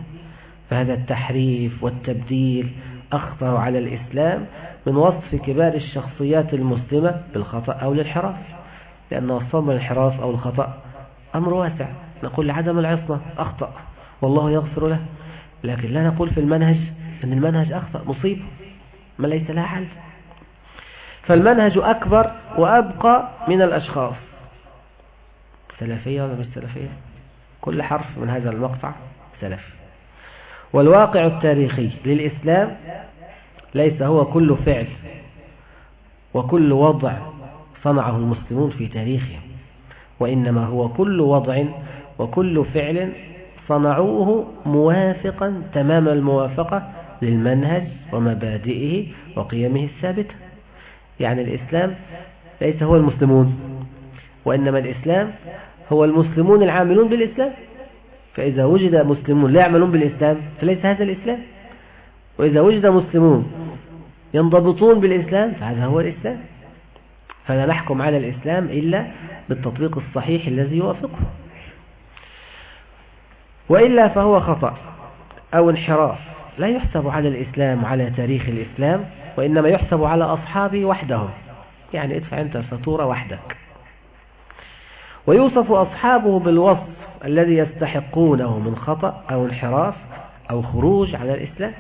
فهذا التحريف والتبديل أخطر على الإسلام من وصف كبار الشخصيات المسلمة بالخطأ أو الانحراف لأن وصفهم الانحراف أو الخطأ أمر واسع. نقول لعدم العصمة أخطأ والله يغفر له. لكن لا نقول في المنهج أن المنهج أخطأ مصيبة ما ليس لها حل. فالمنهج أكبر وأبقى من الأشخاص. سلفية ولا مش سلفية كل حرف من هذا المقطع سلفي والواقع التاريخي للإسلام ليس هو كل فعل وكل وضع صنعه المسلمون في تاريخهم وإنما هو كل وضع وكل فعل صنعوه موافقا تمام الموافقة للمنهج ومبادئه وقيمه الثابتة. يعني الإسلام ليس هو المسلمون. وإنما الإسلام هو المسلمون العاملون بالإسلام. فإذا وجد مسلمون لا يعملون بالإسلام فليس هذا الإسلام. وإذا وجد مسلمون ينضبطون بالإسلام فهذا هو الإسلام. فلا نحكم على الإسلام إلا بالتطبيق الصحيح الذي يوافقه. وإلا فهو خطأ أو انحراف. لا يحسب على الإسلام وعلى تاريخ الإسلام وإنما يحسب على أصحابه وحدهم. يعني ادفع أنت الفاتورة وحدك. ويوصف أصحابه بالوصف الذي يستحقونه من خطأ أو انحراف أو خروج على الإسلام.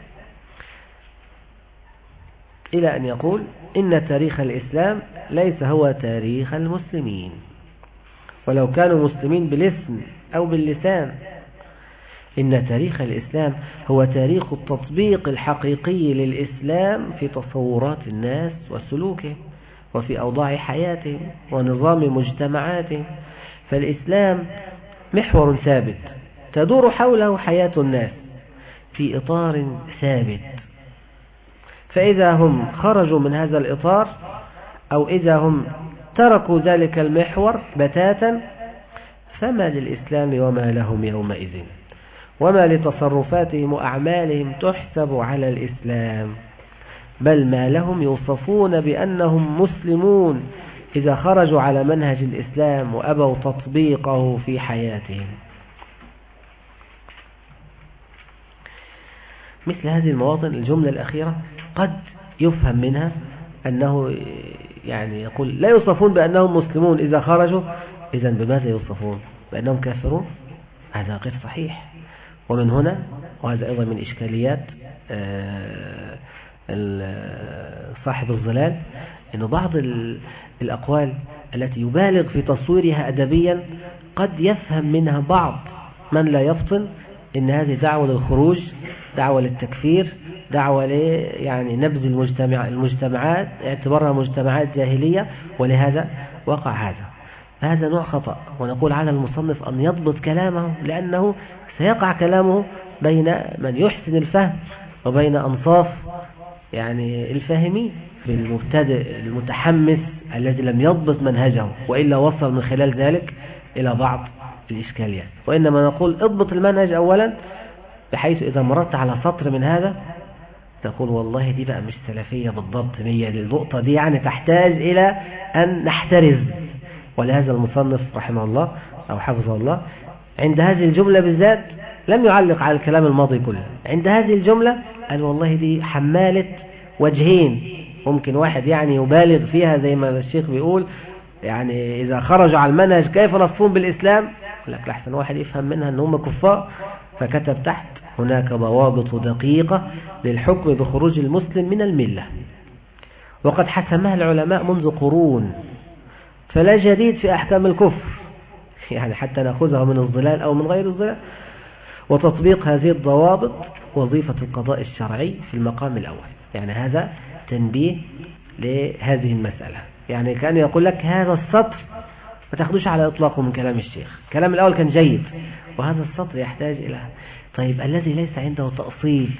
إلى أن يقول إن تاريخ الإسلام ليس هو تاريخ المسلمين. ولو كانوا مسلمين بالاسم أو باللسان إن تاريخ الإسلام هو تاريخ التطبيق الحقيقي للإسلام في تصورات الناس وسلوكهم وفي أوضاع حياتهم ونظام مجتمعاتهم فالإسلام محور ثابت تدور حوله حياة الناس في إطار ثابت. فإذا هم خرجوا من هذا الإطار أو إذا هم تركوا ذلك المحور بتاتا فما للإسلام وما لهم يومئذ وما لتصرفاتهم وأعمالهم تحسب على الإسلام. بل ما لهم يوصفون بأنهم مسلمون إذا خرجوا على منهج الإسلام وأبوا تطبيقه في حياتهم. مثل هذه المواطن الجملة الأخيرة قد يفهم منها أنه يعني يقول لا يوصفون بأنهم مسلمون إذا خرجوا. إذا بماذا يوصفون؟ بأنهم كافرون؟ هذا غير صحيح. ومن هنا وهذا أيضا من إشكاليات آه، صاحب الظلال أن بعض الأقوال التي يبالغ في تصويرها أدبيا قد يفهم منها بعض من لا يفطن إن هذه دعوة للخروج دعوة للتكفير دعوة يعني نبذ المجتمع المجتمعات اعتبارها مجتمعات جاهلية ولهذا وقع هذا. هذا نوع خطأ ونقول على المصنف أن يضبط كلامه لأنه سيقع كلامه بين من يحسن الفهم وبين أنصاف يعني الفاهمين. في المبتدئ المتحمس الذي لم يضبط منهجه وإلا وصل من خلال ذلك إلى بعض الإشكاليات. وإنما نقول اضبط المنهج أولا بحيث إذا مررت على سطر من هذا تقول والله دي بقى مش سلفية بالضبط هي النقطة دي يعني تحتاج إلى أن نحترز. ولهذا المصنف رحمه الله أو حفظه الله عند هذه الجملة بالذات لم يعلق على الكلام الماضي كله. عند هذه الجملة قال والله دي حمالة وجهين. ممكن واحد يعني يبالغ فيها زي ما الشيخ بيقول يعني إذا خرجوا على المنهج كيف نصفون بالإسلام؟ لك لحسن واحد يفهم منها أن هم كفار. فكتب تحت هناك ضوابط دقيقة للحكم بخروج المسلم من الملة. وقد حسمها العلماء منذ قرون فلا جديد في أحكام الكفر. يعني حتى نأخذها من الظلال أو من غير الظلال. وتطبيق هذه الضوابط وظيفة القضاء الشرعي في المقام الأول. يعني هذا تنبيه لهذه المسألة. يعني كان يقول لك هذا السطر ما تاخدوش على إطلاقه من كلام الشيخ. الكلام الأول كان جيد. وهذا السطر يحتاج إلى طيب الذي ليس عنده تأصيل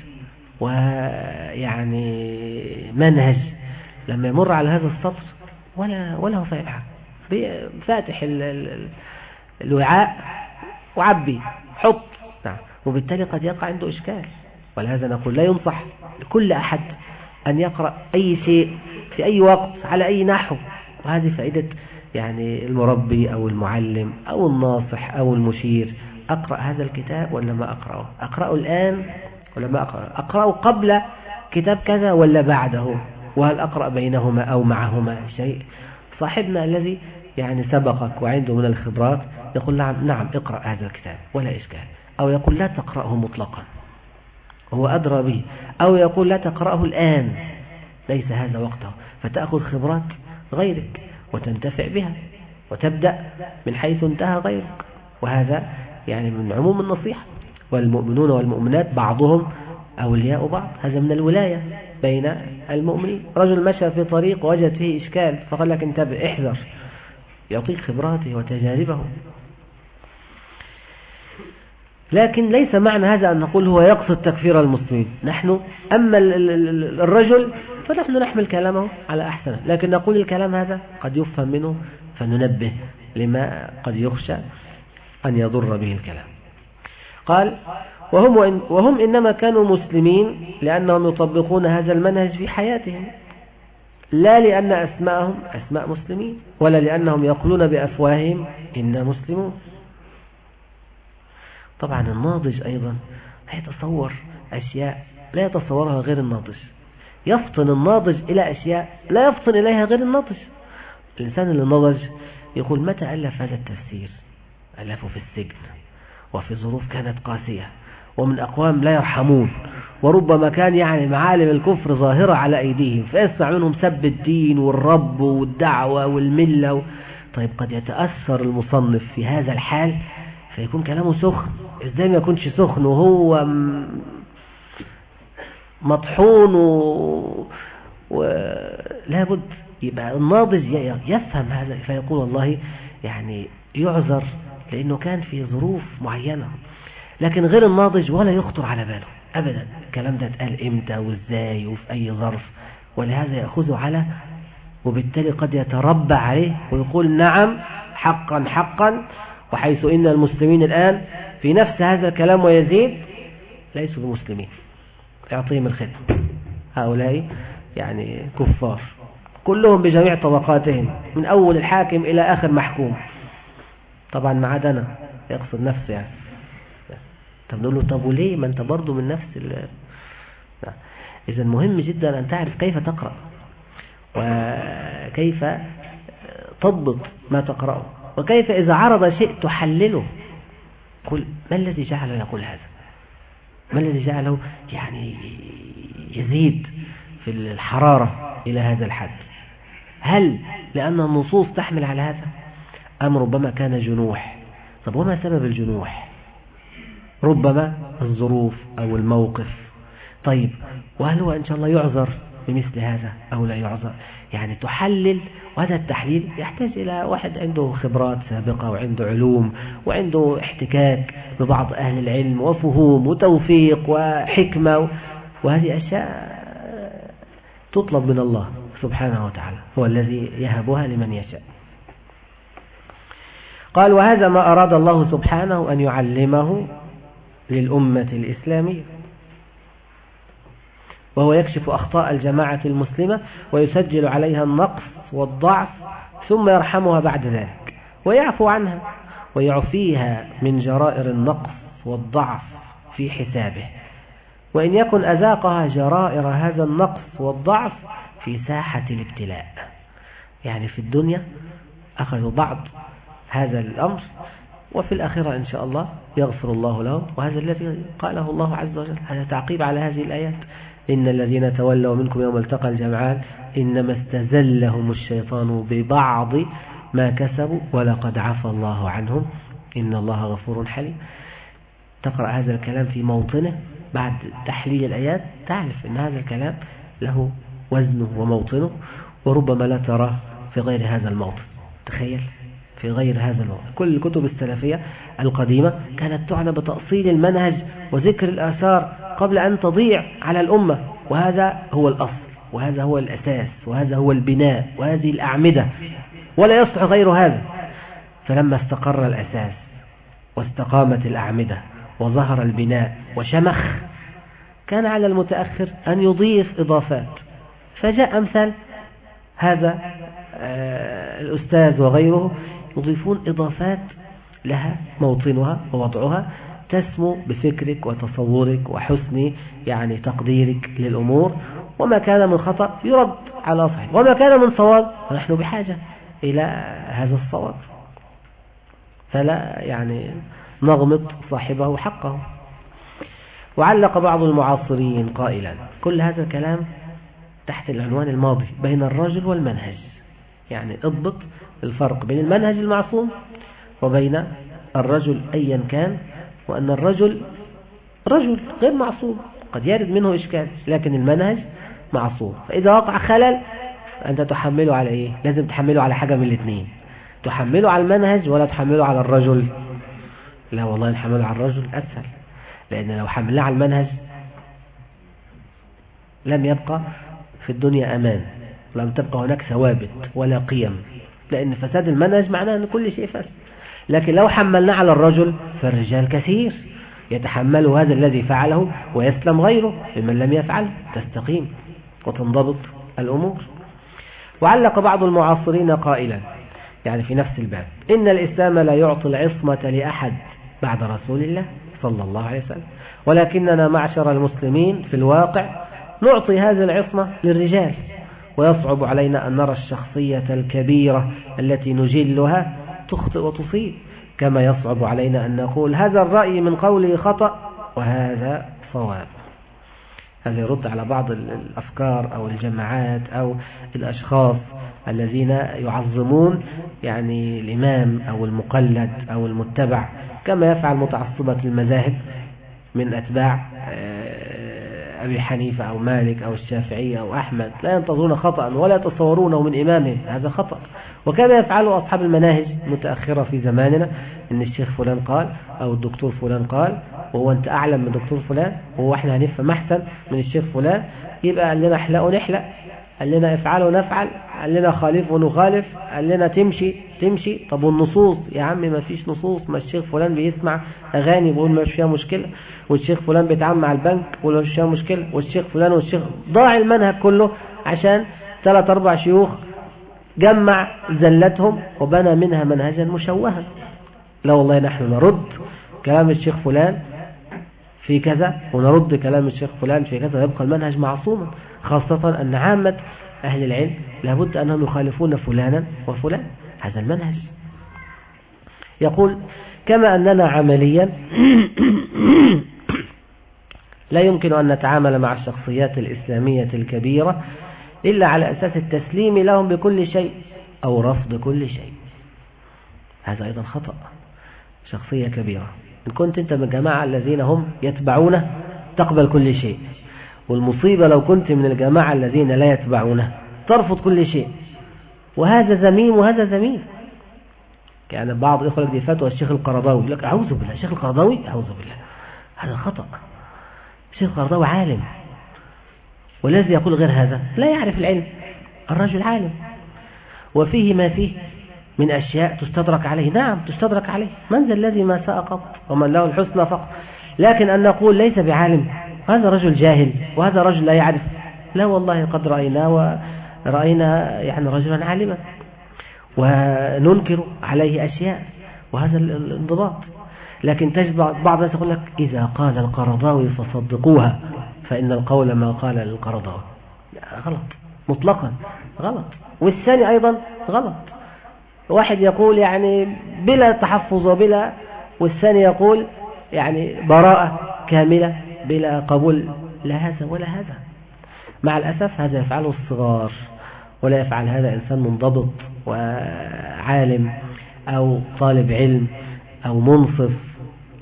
ويعني منهج لما يمر على هذا السطر ولا ولا هو فاهم فاتح الوعاء وعبي حط. نعم. وبالتالي قد يقع عنده إشكال. ولهذا نقول لا ينصح لكل أحد أن يقرأ أي شيء في أي وقت على أي نحو. وهذه فائدة يعني المربي أو المعلم أو الناصح أو المشير. أقرأ هذا الكتاب ولا ما أقرأه؟ أقرأه الآن ولا ما أقرأه؟ أقرأه قبل كتاب كذا ولا بعده؟ وهل أقرأ بينهما أو معهما شيء؟ صاحبنا الذي يعني سبقك وعنده من الخبرات يقول نعم نعم اقرأ هذا الكتاب ولا إشكال. أو يقول لا تقرأه مطلقا. هو أدرى به. أو يقول لا تقرأه الآن. ليس هذا وقته. فتأخذ خبرات غيرك وتنتفع بها وتبدأ من حيث انتهى غيرك. وهذا يعني من عموم النصيحة. والمؤمنون والمؤمنات بعضهم أولياء بعض. هذا من الولاية بين المؤمنين. رجل مشى في طريق وجد فيه إشكال. فقال لك انتبه احذر. يعطيك خبراته وتجاربه. لكن ليس معنى هذا أن نقول هو يقصد تكفير المسلمين. نحن أما الرجل فنحن نحمل كلامه على أحسنه لكن نقول الكلام هذا قد يفهم منه فننبه لما قد يخشى أن يضر به الكلام. قال وهم, وهم إنما كانوا مسلمين لأنهم يطبقون هذا المنهج في حياتهم. لا لأن أسماءهم أسماء مسلمين ولا لأنهم يقولون بأفواههم إنا مسلمون. طبعا الناضج أيضا يتصور أشياء لا يتصورها غير الناضج. يفطن الناضج إلى أشياء لا يفطن إليها غير الناضج. الإنسان اللي نضج يقول متى ألف هذا التفسير؟ ألفه في السجن وفي ظروف كانت قاسية ومن أقوام لا يرحمون وربما كان يعني معالم الكفر ظاهرة على أيديهم فيسمع منهم سب الدين والرب والدعوة والملة و... طيب قد يتأثر المصنف في هذا الحال؟ فيكون كلامه سخن. إزاي ما يكونش سخن وهو مطحون و... ولا بد يبقى الناضج يفهم هذا. فيقول والله يعني يعذر لأنه كان في ظروف معينة. لكن غير الناضج ولا يخطر على باله أبدا. الكلام ده اتقال إمتى وإزاي وفي أي ظرف. ولهذا يأخذه على وبالتالي قد يتربى عليه ويقول نعم حقا حقا. وحيث إن المسلمين الآن في نفس هذا الكلام ويزيد ليسوا بمسلمين. يعطيهم الخدمة. هؤلاء يعني كفار. كلهم بجميع طبقاتهم من أول الحاكم إلى آخر محكوم. طبعا ما عدا أنا يقصد نفسه يعني. طب نقول له طب وليه؟ ما أنت برضه من نفس ال. إذا مهم جدا أن تعرف كيف تقرأ وكيف تضبط ما تقرأه. وكيف إذا عرض شيء تحلله؟ قل ما الذي جعله يقول هذا؟ ما الذي جعله يعني يزيد في الحرارة إلى هذا الحد؟ هل لأن النصوص تحمل على هذا؟ أم ربما كان جنوح؟ طب وما سبب الجنوح؟ ربما الظروف أو الموقف. طيب وهل هو إن شاء الله يعذر بمثل هذا أو لا يعذر؟ يعني تحلل وهذا التحليل يحتاج إلى واحد عنده خبرات سابقة وعنده علوم وعنده احتكاك ببعض أهل العلم وفهوم وتوفيق وحكمة وهذه أشياء تطلب من الله سبحانه وتعالى هو الذي يهبها لمن يشاء. قال وهذا ما أراد الله سبحانه أن يعلمه للأمة الإسلامية. وهو يكشف أخطاء الجماعة المسلمة ويسجل عليها النقص والضعف ثم يرحمها بعد ذلك ويعفو عنها ويعفيها من جرائر النقص والضعف في حسابه. وإن يكن أذاقها جرائر هذا النقص والضعف في ساحة الابتلاء. يعني في الدنيا أخذوا بعض هذا الأمر وفي الآخرة إن شاء الله يغفر الله لهم. وهذا الذي قاله الله عز وجل هذا تعقيب على هذه الآيات. إن الذين تولوا منكم يوم التقى الجمعان إنما استزلهم الشيطان ببعض ما كسبوا ولقد عفى الله عنهم إن الله غفور حليم. تقرأ هذا الكلام في موطنه بعد تحليل الآيات تعرف أن هذا الكلام له وزنه وموطنه وربما لا تراه في غير هذا الموطن. تخيل. في غير هذا الموطن كل الكتب السلفية القديمة كانت تعنى بتأصيل المنهج وذكر الآثار قبل أن تضيع على الأمة. وهذا هو الأصل وهذا هو الأساس وهذا هو البناء وهذه الأعمدة. ولا يصح غير هذا. فلما استقر الأساس واستقامت الأعمدة وظهر البناء وشمخ كان على المتأخر أن يضيف إضافات. فجاء أمثال هذا آه، الأستاذ وغيره يضيفون إضافات لها موطنها ووضعها تسمو بفكرك وتصورك وحسن يعني تقديرك للأمور. وما كان من خطأ يرد على صحيح. وما كان من صواب نحن بحاجة إلى هذا الصواب. فلا يعني نغمط صاحبه حقه. وعلق بعض المعاصرين قائلا كل هذا الكلام تحت العنوان الماضي بين الرجل والمنهج. يعني اضبط الفرق بين المنهج المعصوم وبين الرجل أيا كان وأن الرجل رجل غير معصوم قد يرد منه إشكال لكن المنهج معصوم. فإذا وقع خلل أنت تحمله على إيه؟ لازم تحمله على حاجة من الاثنين تحمله على المنهج ولا تحمله على الرجل؟ لا والله نحمله على الرجل أسهل لأن لو حملناه على المنهج لم يبقى في الدنيا أمان لم تبقى هناك ثوابت ولا قيم. لأن فساد المنهج معناه أن كل شيء فاسد. لكن لو حملناه على الرجل فالرجال كثير. يتحمل هذا الذي فعله ويسلم غيره بمن لم يفعل تستقيم وتنضبط الأمور. وعلق بعض المعاصرين قائلا يعني في نفس الباب إن الإسلام لا يعطي العصمة لأحد بعد رسول الله صلى الله عليه وسلم. ولكننا معشر المسلمين في الواقع نعطي هذه العصمة للرجال. ويصعب علينا أن نرى الشخصية الكبيرة التي نجلها تخطئ وتصيب كما يصعب علينا أن نقول هذا الرأي من قوله خطأ وهذا صواب. هذا يرد على بعض الأفكار أو الجماعات أو الأشخاص الذين يعظمون يعني الإمام أو المقلد أو المتبع كما يفعل متعصبة المذاهب من أتباع آه، أبي حنيفة أو مالك أو الشافعية أو أحمد لا ينتظرون خطأ ولا يتصورونه من إمامهم هذا خطأ. وكما يفعله أصحاب المناهج المتأخرة في زماننا إن الشيخ فلان قال أو الدكتور فلان قال وهو أنت أعلم من الدكتور فلان وهو إحنا هنفهم أحسن من الشيخ فلان يبقى قال لنا احلقوا نحلق قال لنا افعلوا نفعل قال لنا خالفوا نخالف قال لنا تمشي تمشي. طب والنصوص؟ يا عم ما فيش نصوص ما الشيخ فلان بيسمع أغاني بيقول ما فيها مشكلة. والشيخ فلان بيتعامل مع البنك فيها مشكلة والشيخ فلان والشيخ ضاع المنهج كله عشان ثلاث أربع شيوخ جمع زلتهم وبنى منها منهجا مشوها. لا والله نحن نرد كلام الشيخ فلان في كذا ونرد كلام الشيخ فلان في كذا ويبقى المنهج معصوما خاصة أن عامة أهل العلم لابد أنهم يخالفون فلانا وفلان هذا المنهج. يقول كما أننا عمليا لا يمكن أن نتعامل مع الشخصيات الإسلامية الكبيرة إلا على أساس التسليم لهم بكل شيء أو رفض كل شيء. هذا أيضا خطأ. شخصية كبيرة. إن كنت أنت من الجماعة الذين هم يتبعونه تقبل كل شيء. والمصيبة لو كنت من الجماعة الذين لا يتبعونه ترفض كل شيء. وهذا زميم وهذا زميم يعني بعض لك دي فتوى الشيخ القرضاوي. يقول لك أعوذ بالله. الشيخ القرضاوي أعوذ بالله. هذا خطأ. الشيخ القرضاوي عالم. والذي يقول غير هذا؟ لا يعرف العلم. الرجل عالم. وفيه ما فيه من أشياء تستدرك عليه. نعم تستدرك عليه. من ذا الذي ما قط ومن له الحسنى فقط؟ لكن أن نقول ليس بعالم هذا رجل جاهل وهذا رجل لا يعرف. لا والله قد رأيناه ورأينا يعني رجلا عالما. وننكر عليه أشياء. وهذا الانضباط. لكن تجد بعض الناس يقول لك إذا قال القرضاوي فصدقوها فإن القول ما قال للقرضاوي. غلط. مطلقا. غلط. والثاني أيضا غلط. واحد يقول يعني بلا تحفظ وبلا والثاني يقول يعني براءة كاملة بلا قبول لا هذا ولا هذا. مع الأسف هذا يفعله الصغار ولا يفعل هذا إنسان منضبط وعالم أو طالب علم أو منصف.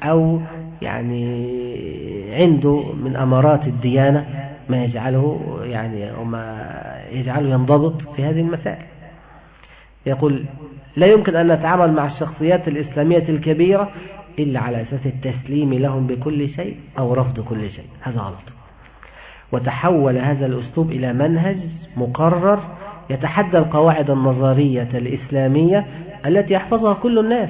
أو يعني عنده من أمارات الديانة ما يجعله يعني وما يجعله ينضبط في هذه المسائل. يقول لا يمكن أن نتعامل مع الشخصيات الإسلامية الكبيرة إلا على أساس التسليم لهم بكل شيء أو رفض كل شيء. هذا غلط. وتحول هذا الأسلوب إلى منهج مقرر يتحدى القواعد النظرية الإسلامية التي يحفظها كل الناس.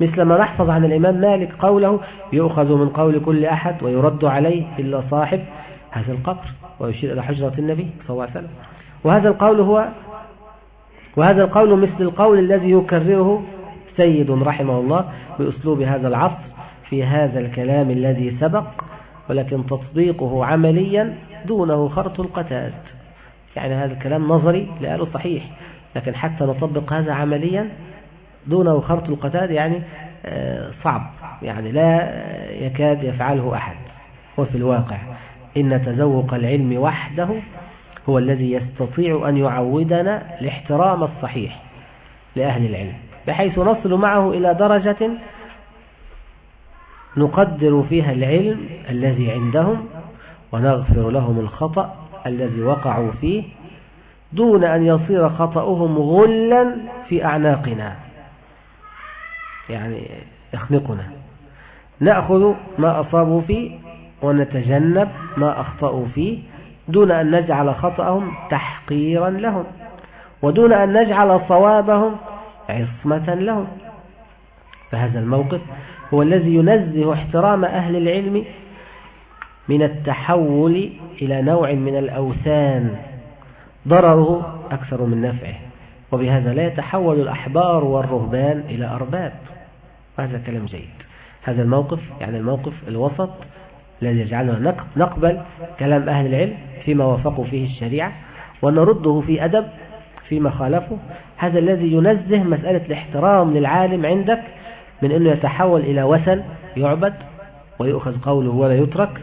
مثل ما نحفظ عن الإمام مالك قوله يؤخذ من قول كل أحد ويرد عليه إلا صاحب هذا القبر ويشير إلى حجرة النبي صلى الله عليه وسلم. وهذا القول هو وهذا القول مثل القول الذي يكرره سيد رحمه الله بأسلوب هذا العصر في هذا الكلام الذي سبق ولكن تطبيقه عمليا دونه خرط القتاد يعني هذا الكلام نظري لقاله صحيح لكن حتى نطبق هذا عمليا دونه خرط القتاد يعني آه، صعب. يعني لا يكاد يفعله أحد. وفي الواقع. إن تذوق العلم وحده هو الذي يستطيع أن يعودنا الاحترام الصحيح لأهل العلم. بحيث نصل معه إلى درجة نقدر فيها العلم الذي عندهم ونغفر لهم الخطأ الذي وقعوا فيه دون أن يصير خطأهم غلا في أعناقنا. يعني يخنقنا. نأخذ ما أصابوا فيه ونتجنب ما أخطأوا فيه دون أن نجعل خطأهم تحقيرا لهم ودون أن نجعل صوابهم عصمة لهم. فهذا الموقف هو الذي ينزه احترام أهل العلم من التحول إلى نوع من الأوثان ضرره أكثر من نفعه وبهذا لا يتحول الأحبار والرهبان إلى أرباب. وهذا كلام جيد. هذا الموقف يعني الموقف الوسط الذي يجعلنا نقبل كلام أهل العلم فيما وافقوا فيه الشريعة ونرده في أدب فيما خالفه. هذا الذي ينزه مسألة الاحترام للعالم عندك من أنه يتحول إلى وثن يعبد ويؤخذ قوله ولا يترك.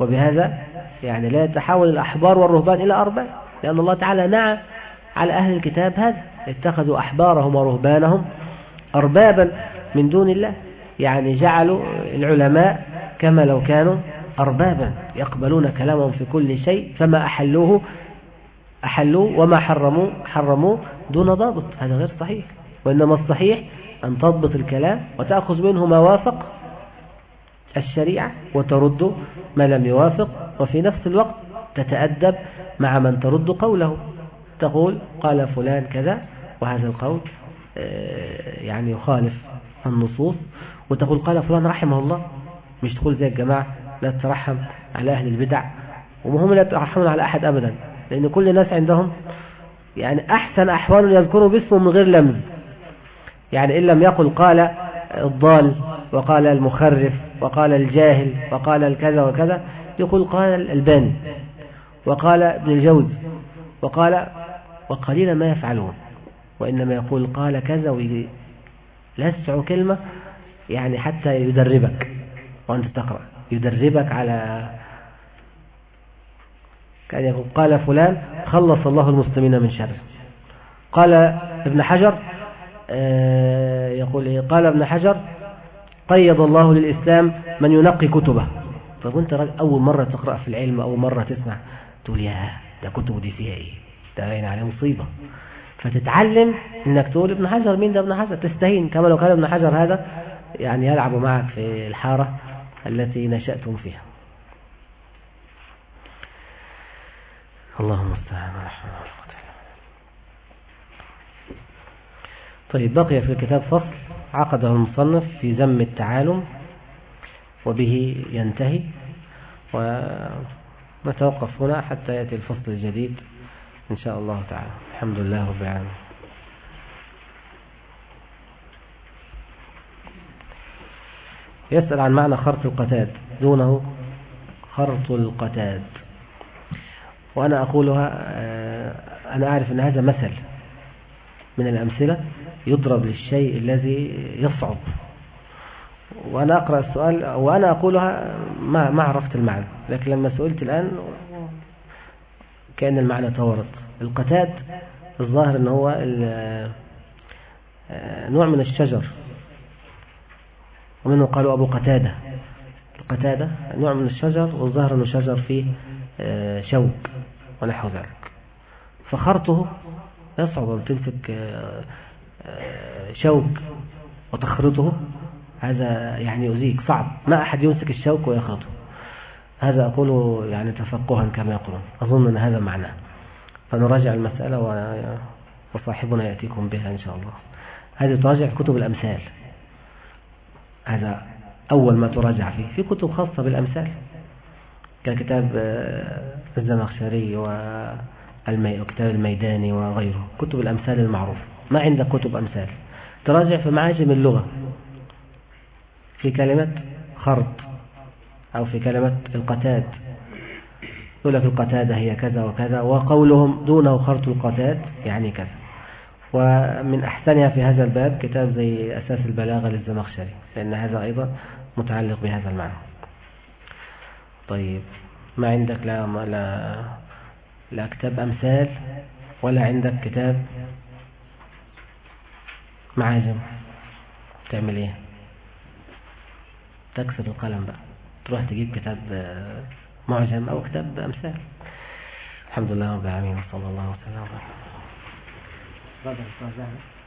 وبهذا يعني لا يتحول الأحبار والرهبان إلى أرباب. لأن الله تعالى نعى على أهل الكتاب هذا اتخذوا أحبارهم ورهبانهم أربابا. من دون الله. يعني جعلوا العلماء كما لو كانوا أربابا يقبلون كلامهم في كل شيء فما أحلوه؟ أحلوه وما حرموا حرموا دون ضابط. هذا غير صحيح. وإنما الصحيح أن تضبط الكلام وتأخذ منه ما وافق الشريعة وترد ما لم يوافق وفي نفس الوقت تتأدب مع من ترد قوله. تقول قال فلان كذا وهذا القول آه، يعني يخالف النصوص وتقول قال فلان رحمه الله. مش تقول زي الجماعة لا تترحم على أهل البدع ومهم لا تترحمون على أحد أبدا لأن كل الناس عندهم يعني أحسن أحوال يذكروا باسمه من غير لمز. يعني إن لم يقل قال الضال وقال المخرف وقال الجاهل وقال الكذا وكذا يقول قال الباني وقال ابن الجوز وقال وقليلا ما يفعلون وإنما يقول قال كذا ويلسع كلمة يعني حتى يدربك وأنت تقرأ. يدربك على كان يقول قال فلان خلص الله المسلمين من شر قال ابن حجر آه، يقول إيه؟ قال ابن حجر قيض الله للإسلام من ينقي كتبه. طب وأنت أول مرة تقرأ في العلم أول مرة تسمع تقول يا ده كتب دي فيها إيه؟ ده باين عليه مصيبة. فتتعلم إنك تقول ابن حجر مين ده ابن حجر؟ تستهين كما لو كان ابن حجر هذا يعني يلعب معك في الحارة التي نشأتم فيها. اللهم استعان طيب بقي في الكتاب فصل عقده المصنف في ذم التعالم وبه ينتهي ونتوقف هنا حتى يأتي الفصل الجديد إن شاء الله تعالى. الحمد لله رب العالمين. يسأل عن معنى خرط القتاد. دونه خرط القتاد. وأنا أقولها آه، أنا أعرف أن هذا مثل من الأمثلة يضرب للشيء الذي يصعب. وأنا أقرأ السؤال وأنا أقولها ما ما عرفت المعنى. لكن لما سئلت الآن كأن المعنى تورط. القتاد الظاهر أنه هو آه، نوع من الشجر. ومنه قالوا أبو قتادة. القتادة نوع من الشجر والظاهر أنه شجر فيه آه، شوك ونحو ذلك. فخرطه يصعب أن تمسك آه، شوك وتخرطه. هذا يعني يؤذيك. صعب. ما أحد يمسك الشوك ويخرطه. هذا أقول يعني تفقها كما يقولون. أظن أن هذا معناه. فنراجع المسألة وصاحبنا يأتيكم بها إن شاء الله. هذه تراجع كتب الأمثال. هذا أول ما تراجع فيه. في كتب خاصة بالأمثال. ككتاب آه، الزمخشري وكتاب الميداني وغيره كتب الأمثال المعروفة. ما عندك كتب أمثال. تراجع في معاجم اللغة. في كلمة خرط أو في كلمة القتاد. يقول لك القتادة هي كذا وكذا وقولهم دونه خرط القتاد يعني كذا. ومن أحسنها في هذا الباب كتاب زي أساس البلاغة للزمخشري لأن هذا أيضا متعلق بهذا المعنى. طيب ما عندك لا لا لا كتاب أمثال ولا عندك كتاب معاجم؟ تعمل إيه؟ تكسر القلم بقى. تروح تجيب كتاب معجم أو كتاب أمثال الحمد لله رب العالمين وصلى الله وسلم. على